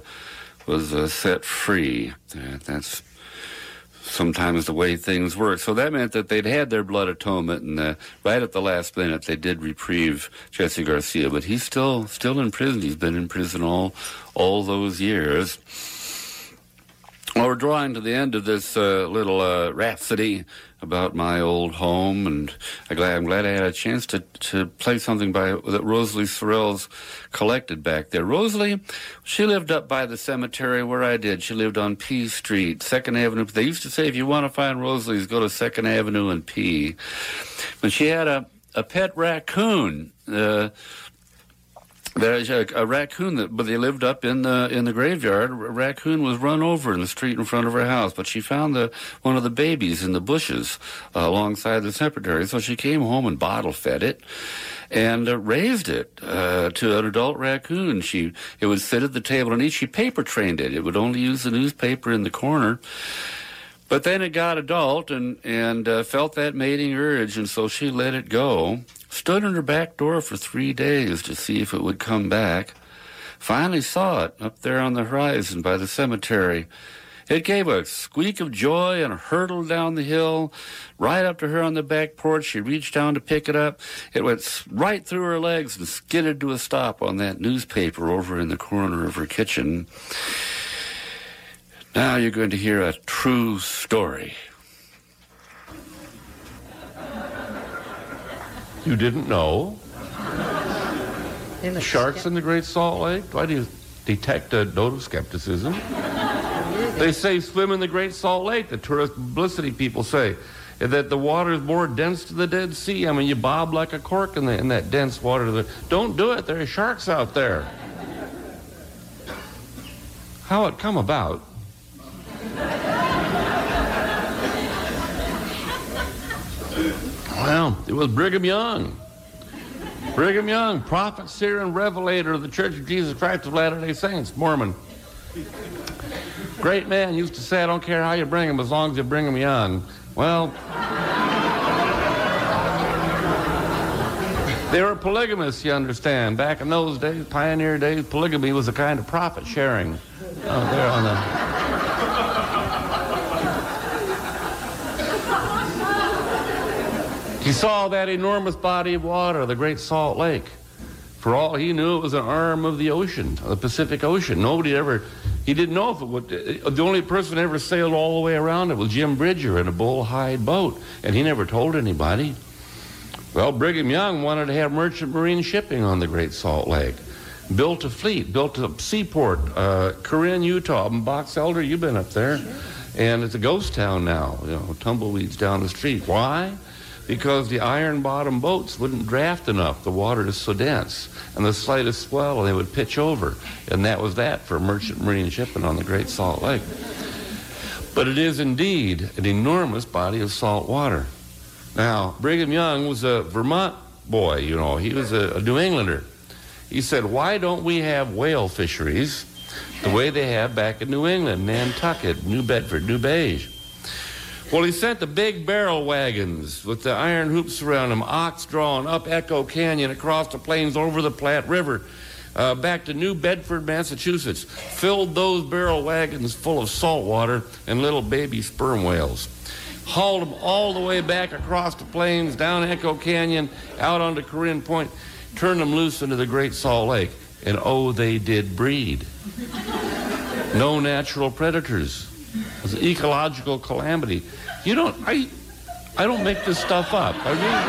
was uh, set free. Uh, that's sometimes the way things work. So that meant that they'd had their blood atonement, and uh, right at the last minute, they did reprieve Jesse Garcia. But he's still still in prison. He's been in prison all all those years. Well, we're drawing to the end of this uh, little uh, rhapsody about my old home, and I'm glad, I'm glad I had a chance to, to play something by that Rosalie Sorrells collected back there. Rosalie, she lived up by the cemetery where I did. She lived on P Street, Second Avenue. They used to say if you want to find Rosalie's, go to Second Avenue and P. But she had a a pet raccoon. Uh, there's a, a raccoon that, but they lived up in the in the graveyard. A raccoon was run over in the street in front of her house, but she found the one of the babies in the bushes uh, alongside the cemetery. So she came home and bottle fed it and uh, raised it uh, to an adult raccoon. She it would sit at the table and eat. She paper trained it. It would only use the newspaper in the corner. But then it got adult and and uh, felt that mating urge, and so she let it go. Stood in her back door for three days to see if it would come back. Finally saw it up there on the horizon by the cemetery. It gave a squeak of joy and hurtled down the hill, right up to her on the back porch. She reached down to pick it up. It went right through her legs and skidded to a stop on that newspaper over in the corner of her kitchen. Now you're going to hear a true story. You didn't know? They look Sharks in the Great Salt Lake? Why do you detect a note of skepticism? They say swim in the Great Salt Lake, the tourist publicity people say. That the water is more dense to the Dead Sea. I mean, you bob like a cork in, the, in that dense water. Don't do it. There are sharks out there. How it come about? Well, it was Brigham Young. Brigham Young, prophet, seer, and revelator of the Church of Jesus Christ of Latter-day Saints, Mormon. Great man used to say, I don't care how you bring him as long as you bring him young. Well, they were polygamists, you understand. Back in those days, pioneer days, polygamy was a kind of profit sharing. Oh, there on the. He saw that enormous body of water, the Great Salt Lake. For all he knew, it was an arm of the ocean, the Pacific Ocean. Nobody ever, he didn't know if it would. The only person ever sailed all the way around it was Jim Bridger in a bullhide boat, and he never told anybody. Well, Brigham Young wanted to have merchant marine shipping on the Great Salt Lake. Built a fleet, built a seaport, uh, Corinne, Utah, Box Elder, you've been up there. Sure. And it's a ghost town now, you know, tumbleweeds down the street. Why? Because the iron bottom boats wouldn't draft enough. The water is so dense. And the slightest swell, and they would pitch over. And that was that for merchant marine shipping on the Great Salt Lake. But it is indeed an enormous body of salt water. Now, Brigham Young was a Vermont boy, you know, he was a, a New Englander. He said, Why don't we have whale fisheries the way they have back in New England, Nantucket, New Bedford, New Beige? Well, he sent the big barrel wagons with the iron hoops around them, ox drawn up Echo Canyon, across the plains, over the Platte River, uh, back to New Bedford, Massachusetts, filled those barrel wagons full of salt water and little baby sperm whales. Hauled them all the way back across the plains, down Echo Canyon, out onto Corinne Point, turned them loose into the Great Salt Lake. And oh, they did breed. No natural predators. It was an ecological calamity. You don't, I, I don't make this stuff up. I really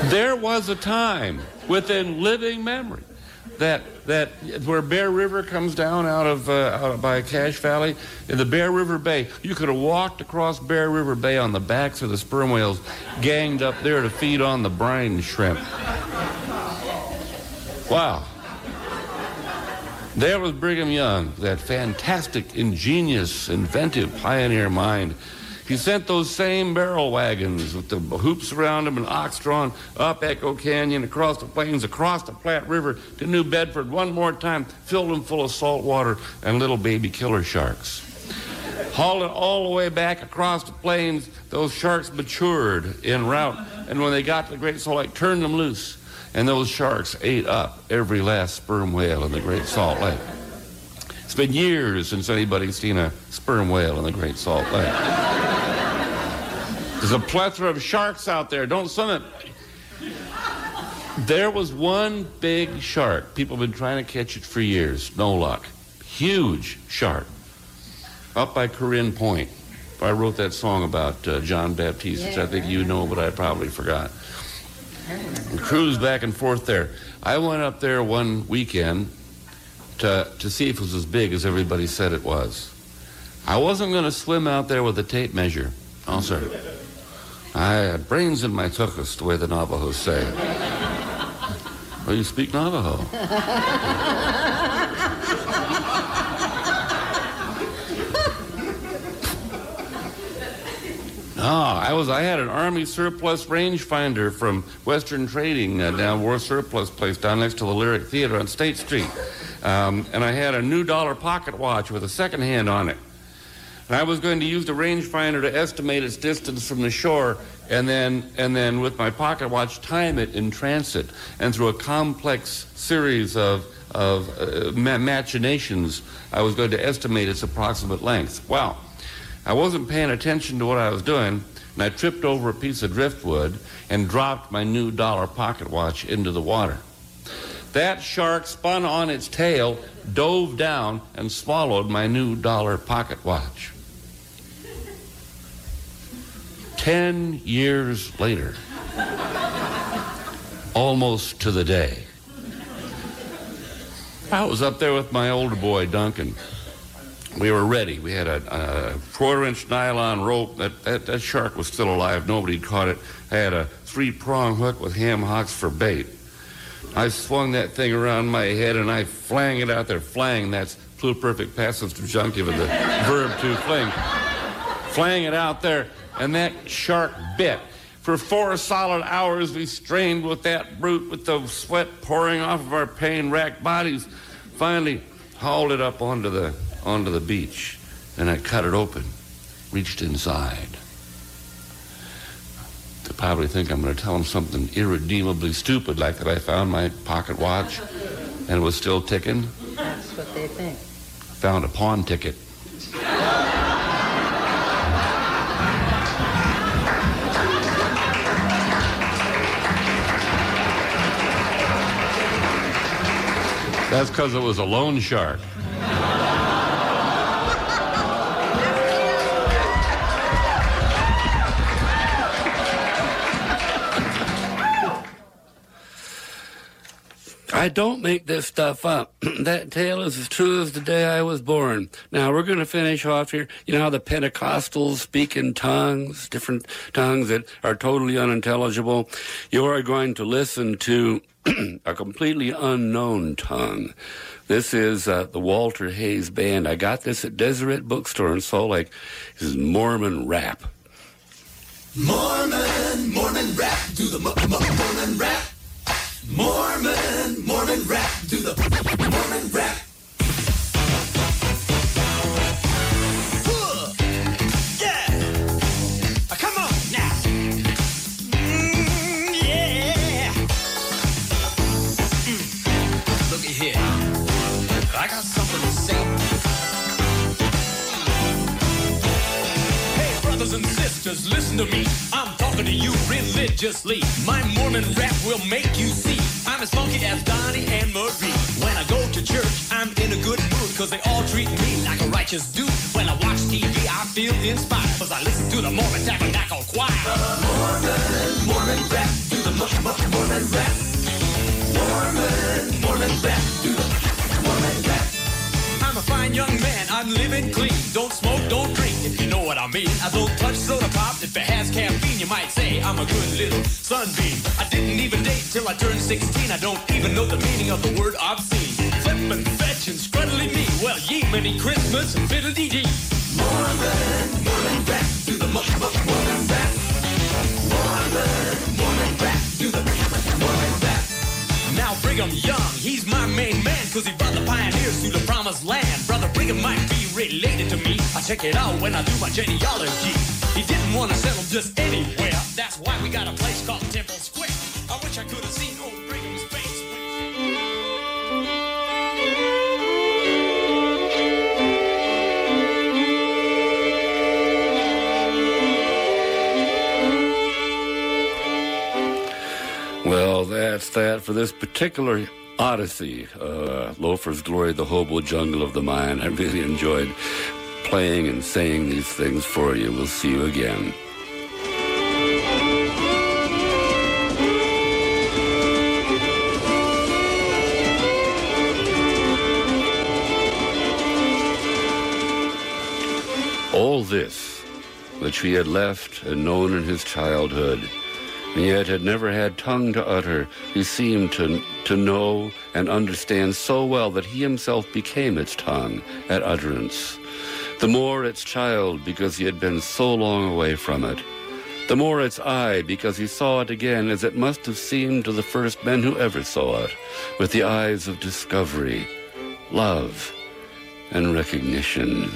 don't. There was a time within living memory that that where Bear River comes down out of, uh, out of by Cache Valley in the Bear River Bay, you could have walked across Bear River Bay on the backs of the sperm whales, ganged up there to feed on the brine shrimp. Wow. There was Brigham Young, that fantastic, ingenious, inventive pioneer mind. He sent those same barrel wagons with the hoops around them and ox drawn up Echo Canyon, across the plains, across the Platte River to New Bedford one more time, filled them full of salt water and little baby killer sharks. Hauled it all the way back across the plains, those sharks matured en route, and when they got to the Great Salt Lake, turned them loose and those sharks ate up every last sperm whale in the Great Salt Lake. It's been years since anybody's seen a sperm whale in the Great Salt Lake. There's a plethora of sharks out there. Don't swim it. There was one big shark. People have been trying to catch it for years. No luck. Huge shark. Up by Corinne Point. I wrote that song about uh, John Baptiste, which I think you know, but I probably forgot and cruise back and forth there. I went up there one weekend to, to see if it was as big as everybody said it was. I wasn't going to swim out there with a tape measure. Oh, sir. I had brains in my tuchus, the way the Navajos say. well, you speak Navajo. Oh, I was. I had an Army surplus rangefinder from Western Trading uh, down War Surplus Place down next to the Lyric Theater on State Street, um, and I had a new dollar pocket watch with a second hand on it. And I was going to use the rangefinder to estimate its distance from the shore, and then and then with my pocket watch time it in transit, and through a complex series of of uh, machinations, I was going to estimate its approximate length. Well. I wasn't paying attention to what I was doing, and I tripped over a piece of driftwood and dropped my new dollar pocket watch into the water. That shark spun on its tail, dove down, and swallowed my new dollar pocket watch. Ten years later, almost to the day. I was up there with my older boy, Duncan. We were ready. We had a, a quarter inch nylon rope. That, that, that shark was still alive. Nobody caught it. I had a three prong hook with ham hocks for bait. I swung that thing around my head and I flang it out there. Flang, that's pluperfect passive subjunctive of the verb to fling. Flang it out there, and that shark bit. For four solid hours, we strained with that brute with the sweat pouring off of our pain racked bodies. Finally, hauled it up onto the, onto the beach, and I cut it open, reached inside. They probably think I'm going to tell them something irredeemably stupid, like that I found my pocket watch and it was still ticking. That's what they think. I Found a pawn ticket. That's because it was a loan shark. I don't make this stuff up. that tale is as true as the day I was born. Now, we're going to finish off here. You know how the Pentecostals speak in tongues, different tongues that are totally unintelligible? You are going to listen to a completely unknown tongue. This is uh, the Walter Hayes Band. I got this at Deseret Bookstore in Salt Lake. This is Mormon rap. Mormon, Mormon rap, do the mo- mo- Mormon rap. Mormon, Mormon rap, do the Mormon rap. And sisters, listen to me. I'm talking to you religiously. My Mormon rap will make you see. I'm as funky as Donnie and Marie. When I go to church, I'm in a good mood, cause they all treat me like a righteous dude. When I watch TV, I feel inspired, cause I listen to the Mormon Tabernacle Choir. Mormon, Mormon rap, do the Mo- Mo- Mormon rap. Mormon, Mormon rap, do fine young man, I'm living clean. Don't smoke, don't drink, if you know what I mean. I don't touch soda pop if it has caffeine. You might say I'm a good little sunbeam. I didn't even date till I turned 16. I don't even know the meaning of the word obscene. Flip and fetch and scruddly me. Well, ye many Christmas and fiddly dee. Mormon, Mormon rap, do the mo- mo- Mormon rap. Mormon, Mormon do the. Brigham Young, he's my main man, cause he brought the pioneers to the promised land. Brother Brigham might be related to me. I check it out when I do my genealogy. He didn't want to settle just anywhere. That's why we got a place called Temple Well, that's that for this particular Odyssey, uh, Loafer's Glory, the Hobo Jungle of the Mind. I really enjoyed playing and saying these things for you. We'll see you again. All this, which he had left and known in his childhood, and yet had never had tongue to utter, he seemed to, to know and understand so well that he himself became its tongue at utterance. The more its child, because he had been so long away from it. The more its eye, because he saw it again as it must have seemed to the first men who ever saw it, with the eyes of discovery, love, and recognition.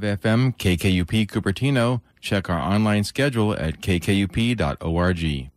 5FM, KKUP Cupertino. Check our online schedule at kkup.org.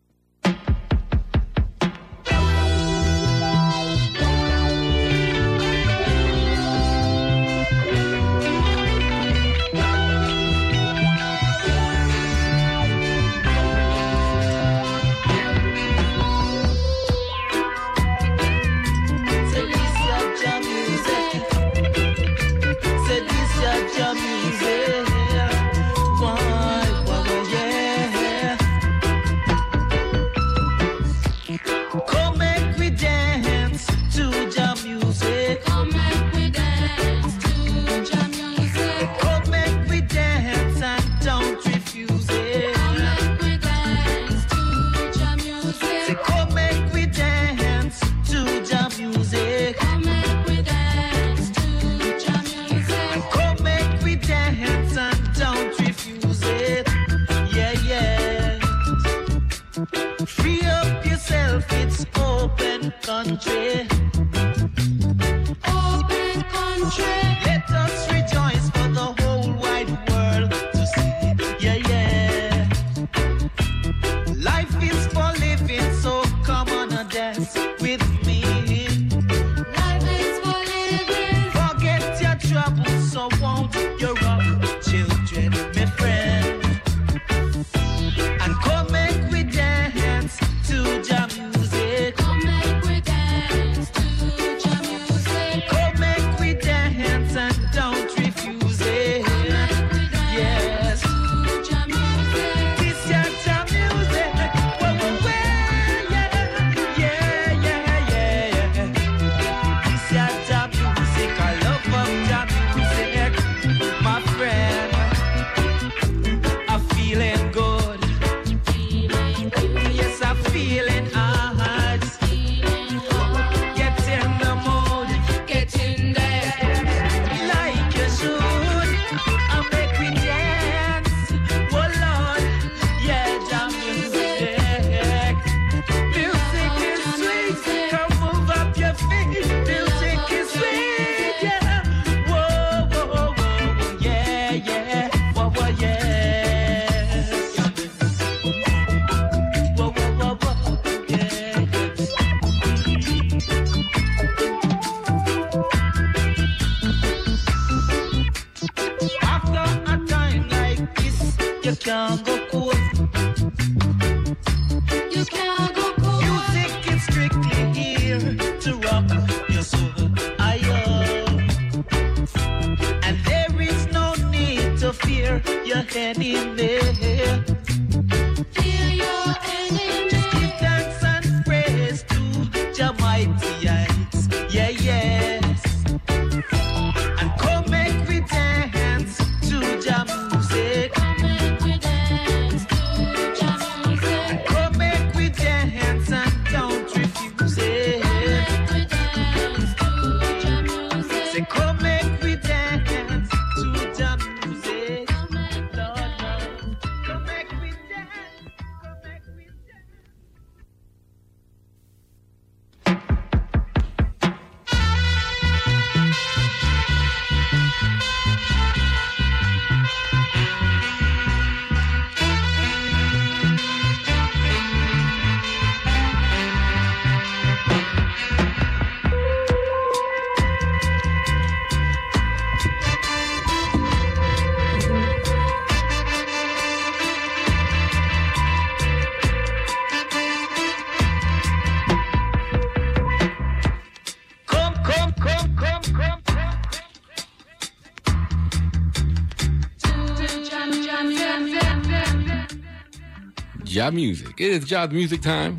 Job Music. It is Job Music time.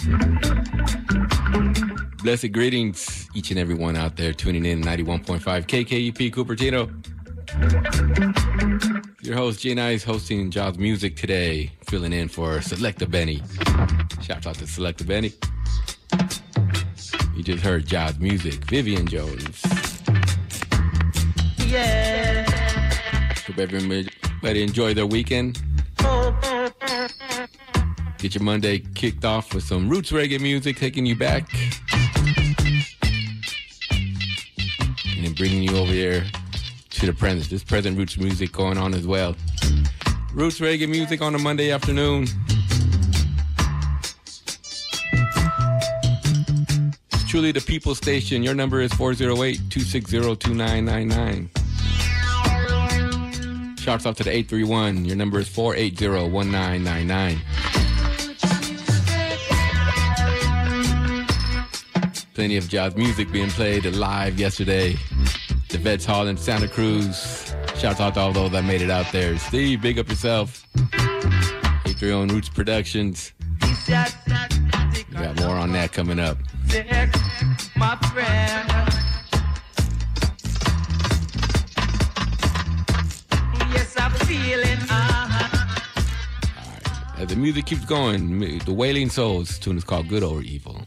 Blessed greetings, each and everyone out there tuning in 91.5 KKUP Cupertino. Your host, Jay Nice, hosting Jobs Music today, filling in for Selecta Benny. Shout out to Selecta Benny. You just heard Jobs Music, Vivian Jones. Yeah. Hope everybody enjoy their weekend. Oh, oh. Get your Monday kicked off with some roots reggae music taking you back. And then bringing you over here to the present. There's present roots music going on as well. Roots reggae music on a Monday afternoon. It's truly the People Station. Your number is 408 260 2999. Shouts out to the 831. Your number is 480 1999. Plenty of jazz music being played live yesterday. The Vets Hall in Santa Cruz. Shouts out to all those that made it out there. Steve, big up yourself. Hit your own Roots Productions. We got more on that coming up. my friend. Yes, I'm feeling. Uh-huh. As the music keeps going, the Wailing Souls tune is called Good or Evil.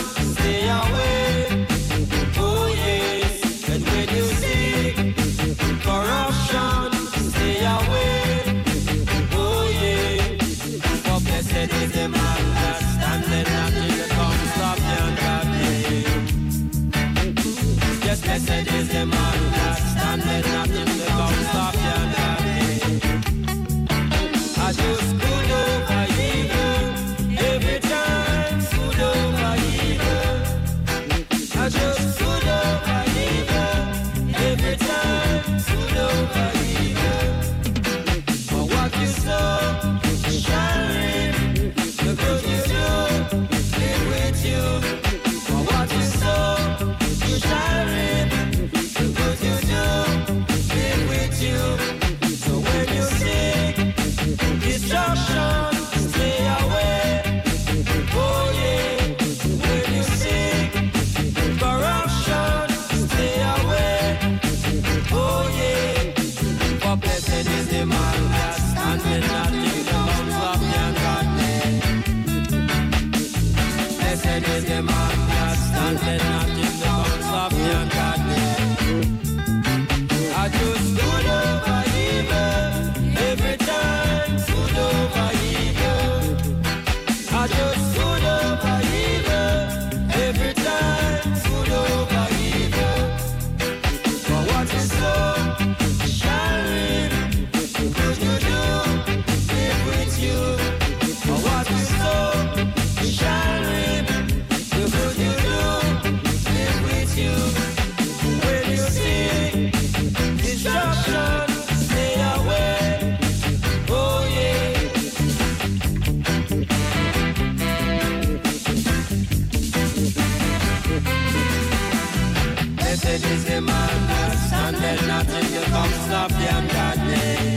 of the ungodly.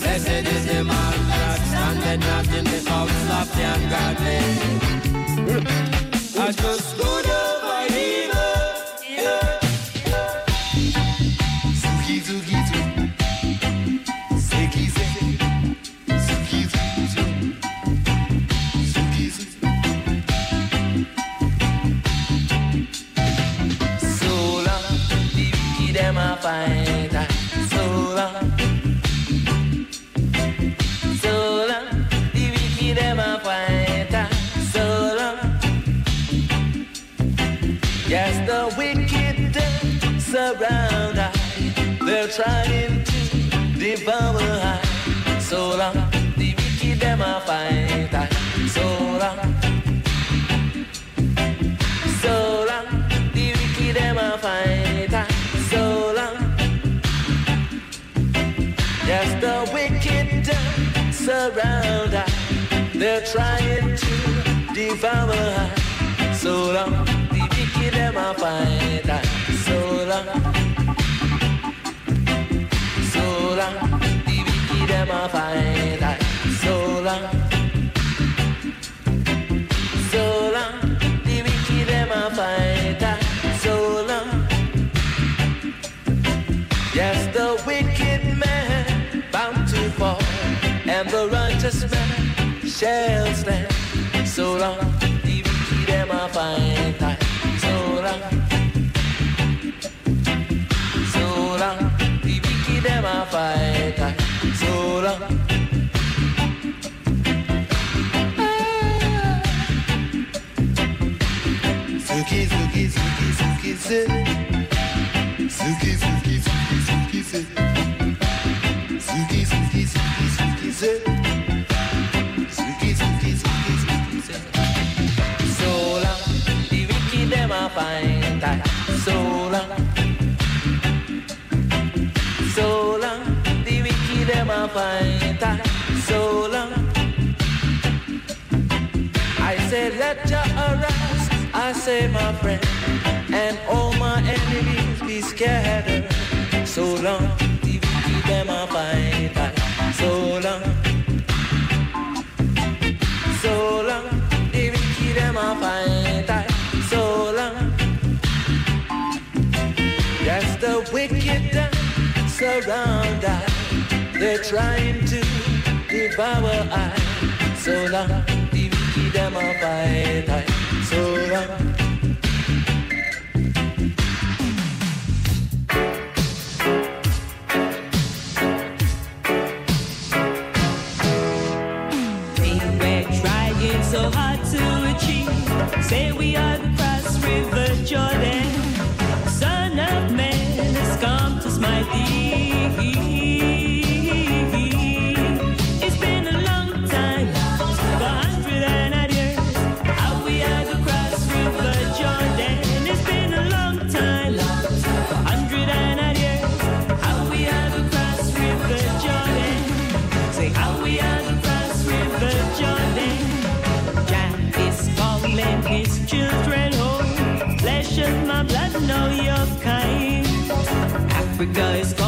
Blessed is the man that in the comes of the. I just good They're trying to devour us. So long, the wicked them a fight. So long. So long, the wicked them a fight. So long, yes, the wicked surround us. They're trying to devour us. So long, the wicked them a fight. So long, long, a. So long, long, the wicked fight. So long, yes, the wicked man bound to fall, and the righteous man shall stand. So long, the wicked them a fight. So Suki, poeta solo. Sola, di wiki de ma fai sola. So long. I say let Jah arise. I say my friend, and all my enemies be scattered. So long, wicked them a time. So long. So long, the wicked them a time. So long, yes, the wicked surround us. They're trying to devour us. So long, the a fight time. So long. thing we're trying so hard to achieve. Say know your kind. Africa is calling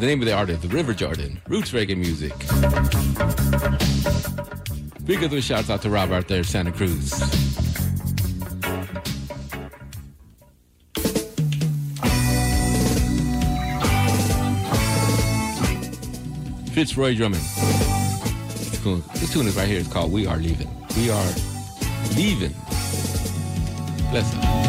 the name of the artist, the River Jordan, roots reggae music. Big other shouts out to Rob out there, Santa Cruz. Fitzroy Drummond. This tune- is right here. It's called "We Are Leaving." We are leaving. Bless up.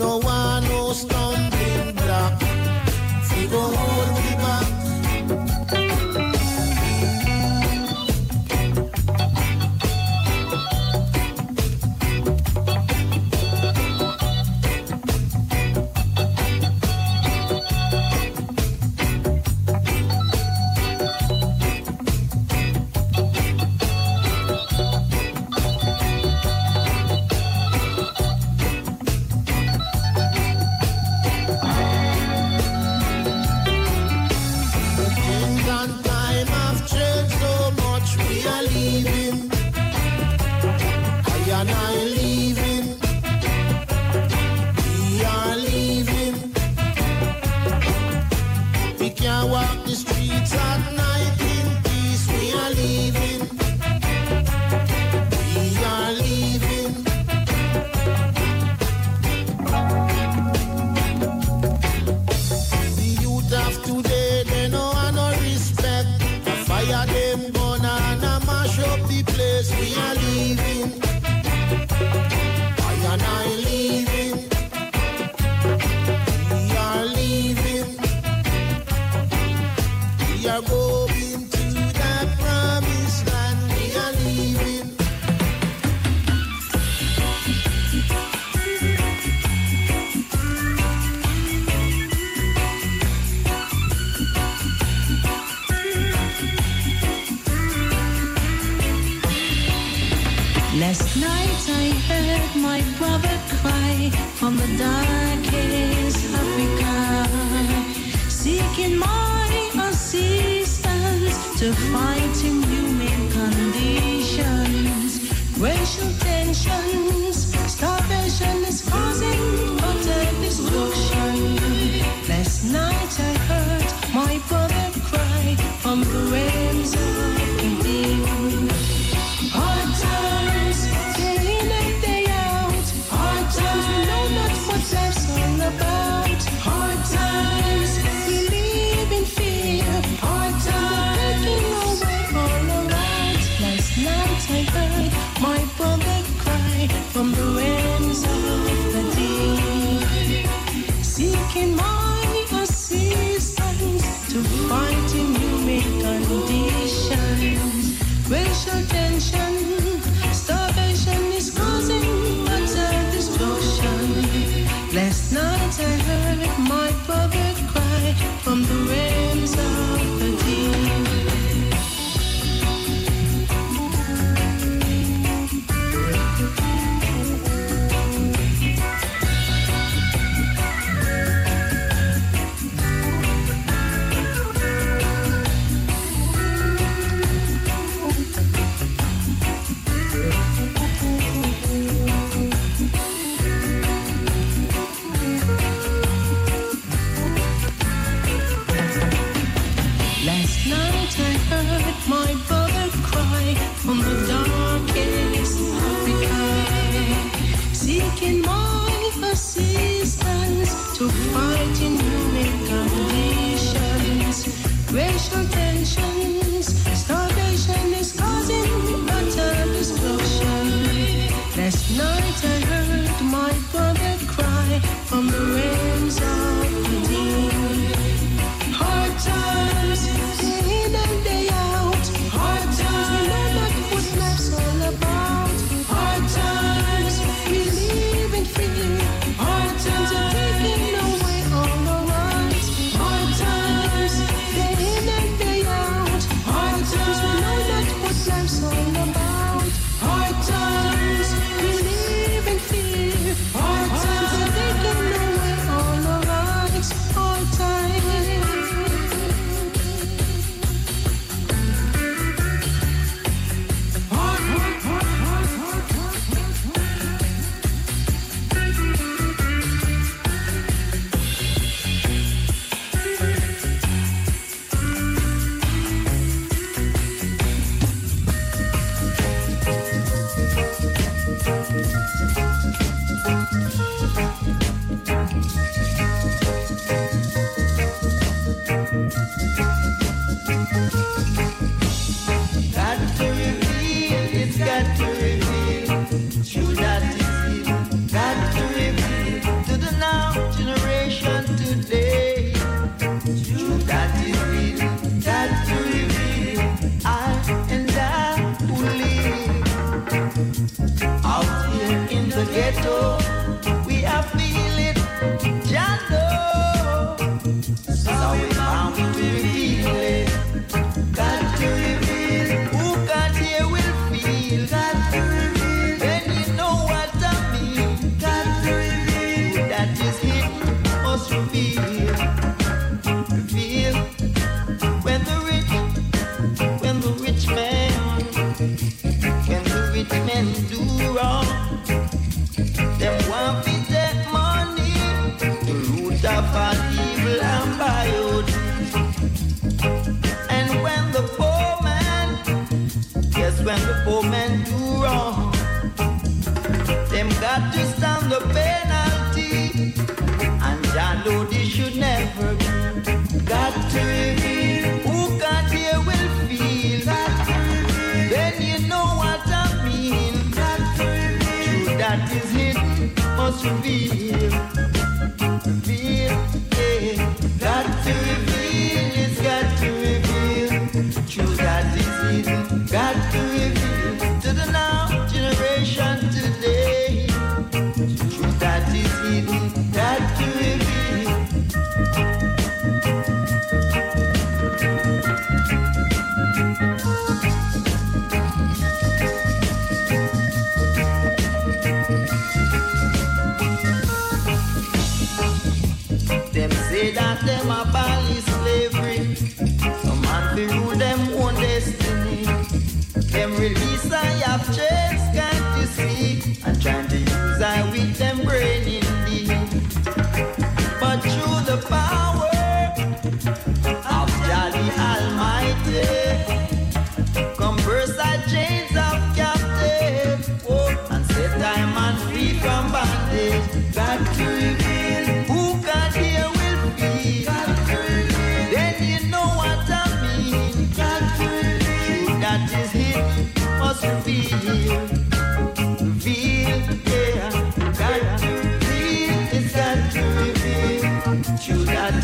No want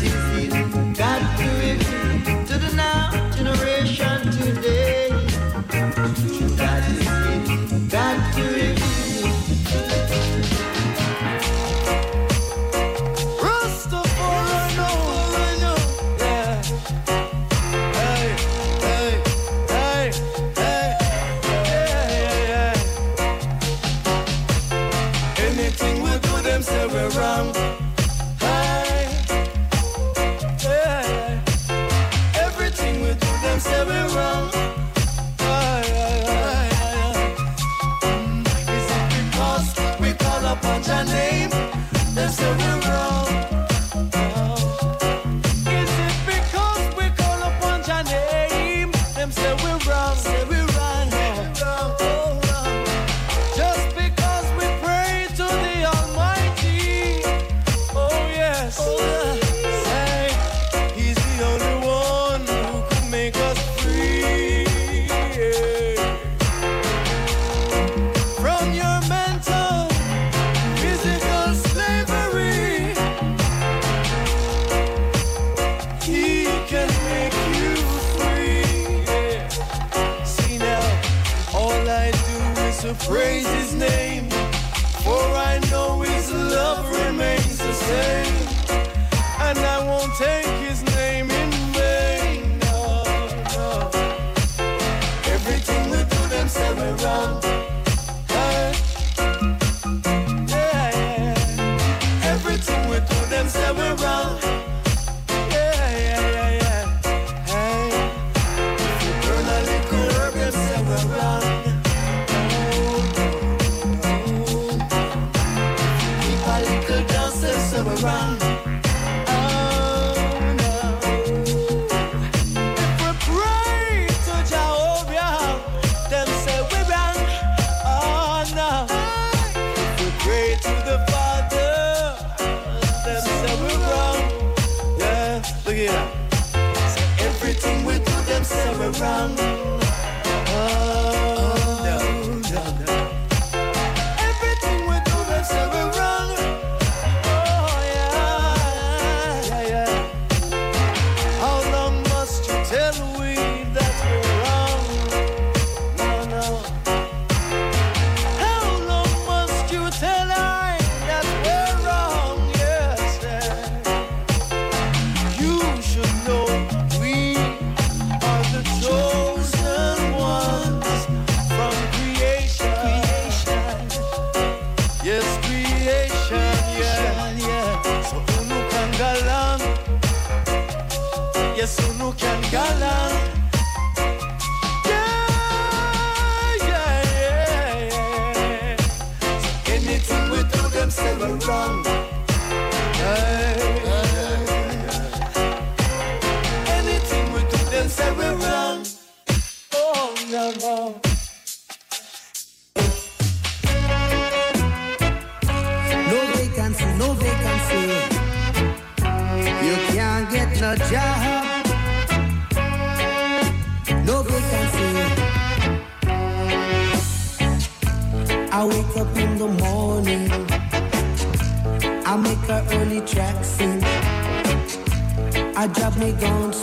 preciso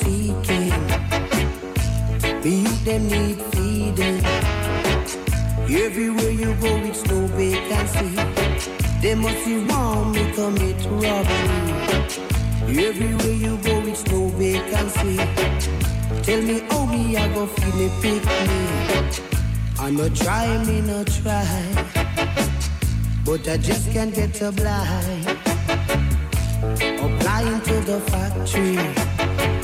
seeking. Meet them need feeding. Everywhere you go, it's no vacancy. They must be wrong, me commit robbery. Everywhere you go, it's no vacancy. Tell me how me I go feel me pick me. I no try, me no try, but I just can't get a blind applying to the factory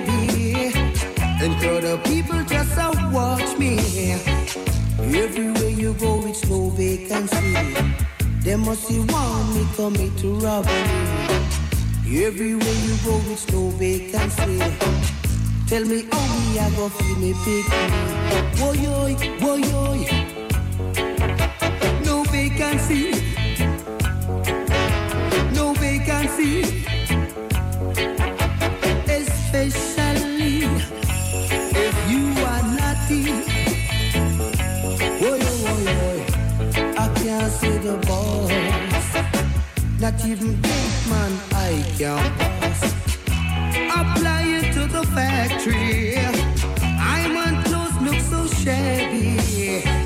baby. And crowd of people just uh, watch me. Everywhere you go, it's no vacancy. They must see one me commit to robbery. Everywhere you go, it's no vacancy. Tell me how me I go feel me pick me. Boy, yoy, boy, yoy. No vacancy. No vacancy. not even think, man, I can't pass. it to the factory, I'm on clothes look so shabby.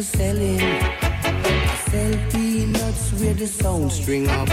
the selling. Sell peanuts with the sound string up.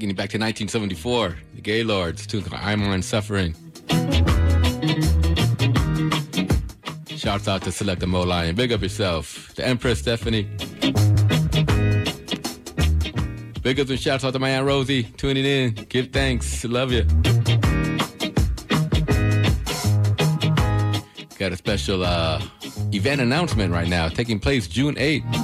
Taking you back to 1974. The Gaylords, tune called I'm on Suffering. Shouts out to Selecta Mo Lion. Big up yourself. The Empress Stephanie. Big ups and shouts out to my Aunt Rosie. Tuning in. Give thanks. Love you. Got a special uh, event announcement right now taking place June 8th.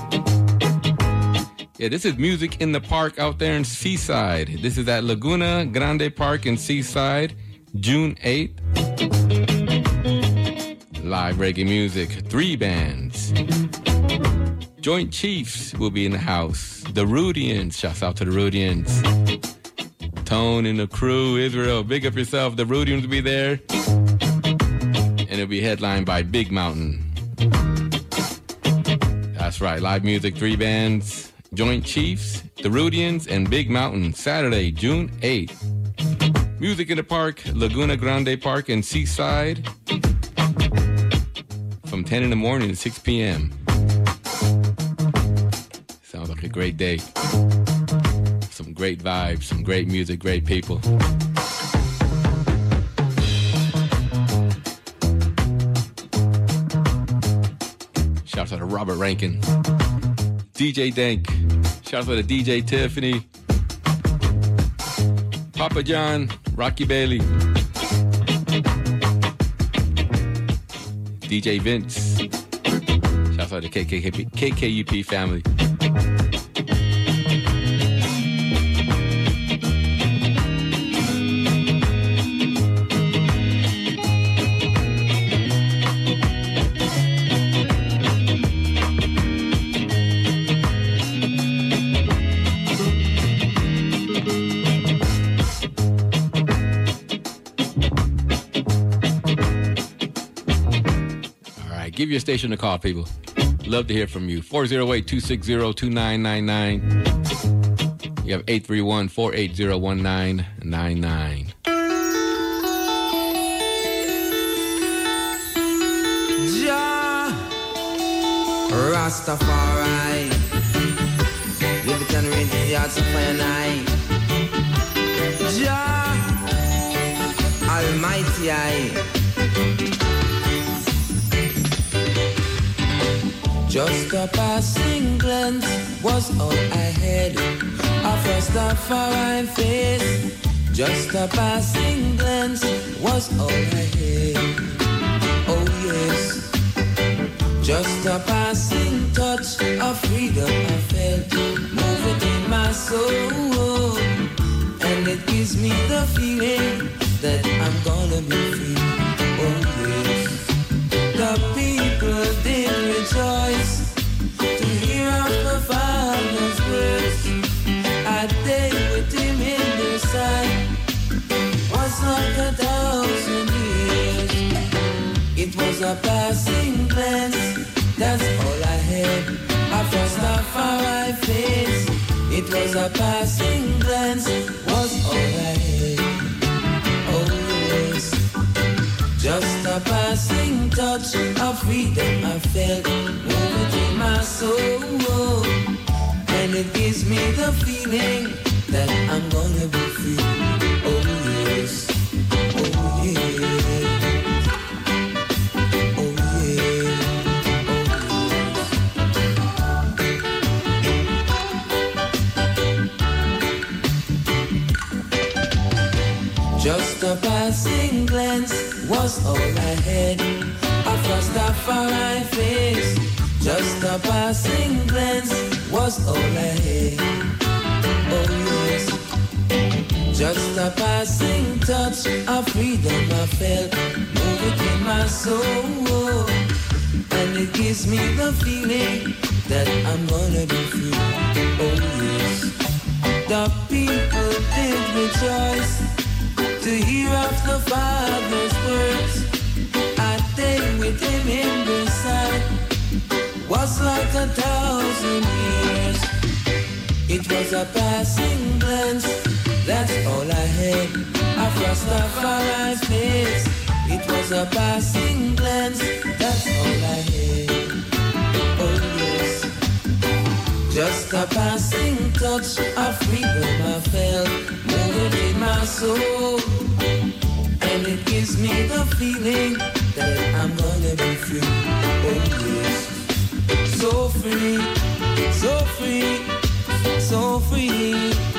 Yeah, this is music in the park out there in Seaside. This is at Laguna Grande Park in Seaside, June 8th. Live reggae music, three bands. Joint Chiefs will be in the house. The Rudians, shouts out to the Rudians. Tone and the crew, Israel, big up yourself. The Rudians will be there. And it'll be headlined by Big Mountain. That's right, live music, three bands. Joint Chiefs, The Rudians, and Big Mountain, Saturday, June 8th. Music in the Park, Laguna Grande Park and Seaside, from 10 in the morning to 6 p.m. Sounds like a great day. Some great vibes, some great music, great people. Shout out to Robert Rankin. DJ Dank. Shout out to DJ Tiffany. Papa John, Rocky Bailey. DJ Vince. Shout out to KKUP, KKUP family. Station to call, people. Love to hear from you. 408 260 2999. You have 831 480 1999. Jah Rastafari Live it and read the hearts of fire night Jah Almighty I Just a passing glance was all I had. Of Rastafari face. Just a passing glance was all I had. Oh yes. Just a passing touch of freedom I felt. Moving in my soul, and it gives me the feeling that I'm gonna be free. Oh yes, the rejoice to hear Father's words. Day with Him in was like a thousand years. It was a passing glance, that's all I had. A Rastafari face. It was a passing glance, touch of freedom I felt. Moving in my soul, and it gives me the feeling that I'm gonna be free. Oh yes, oh yeah. Oh, Just a passing glance was all I had Face, just a passing glance was all I had. Oh yes, just a passing touch of freedom I felt moving in my soul, and it gives me the feeling that I'm gonna be free. Oh yes, the people did rejoice to hear of the Father's words. With Him in the sight was like a thousand years. It was a passing glance, that's all I had. A Rastafari's face. It was a passing glance, that's all I had. Oh yes, just a passing touch of freedom I felt moving in my soul, and it gives me the feeling I'm gonna be free. So free, so free, so free.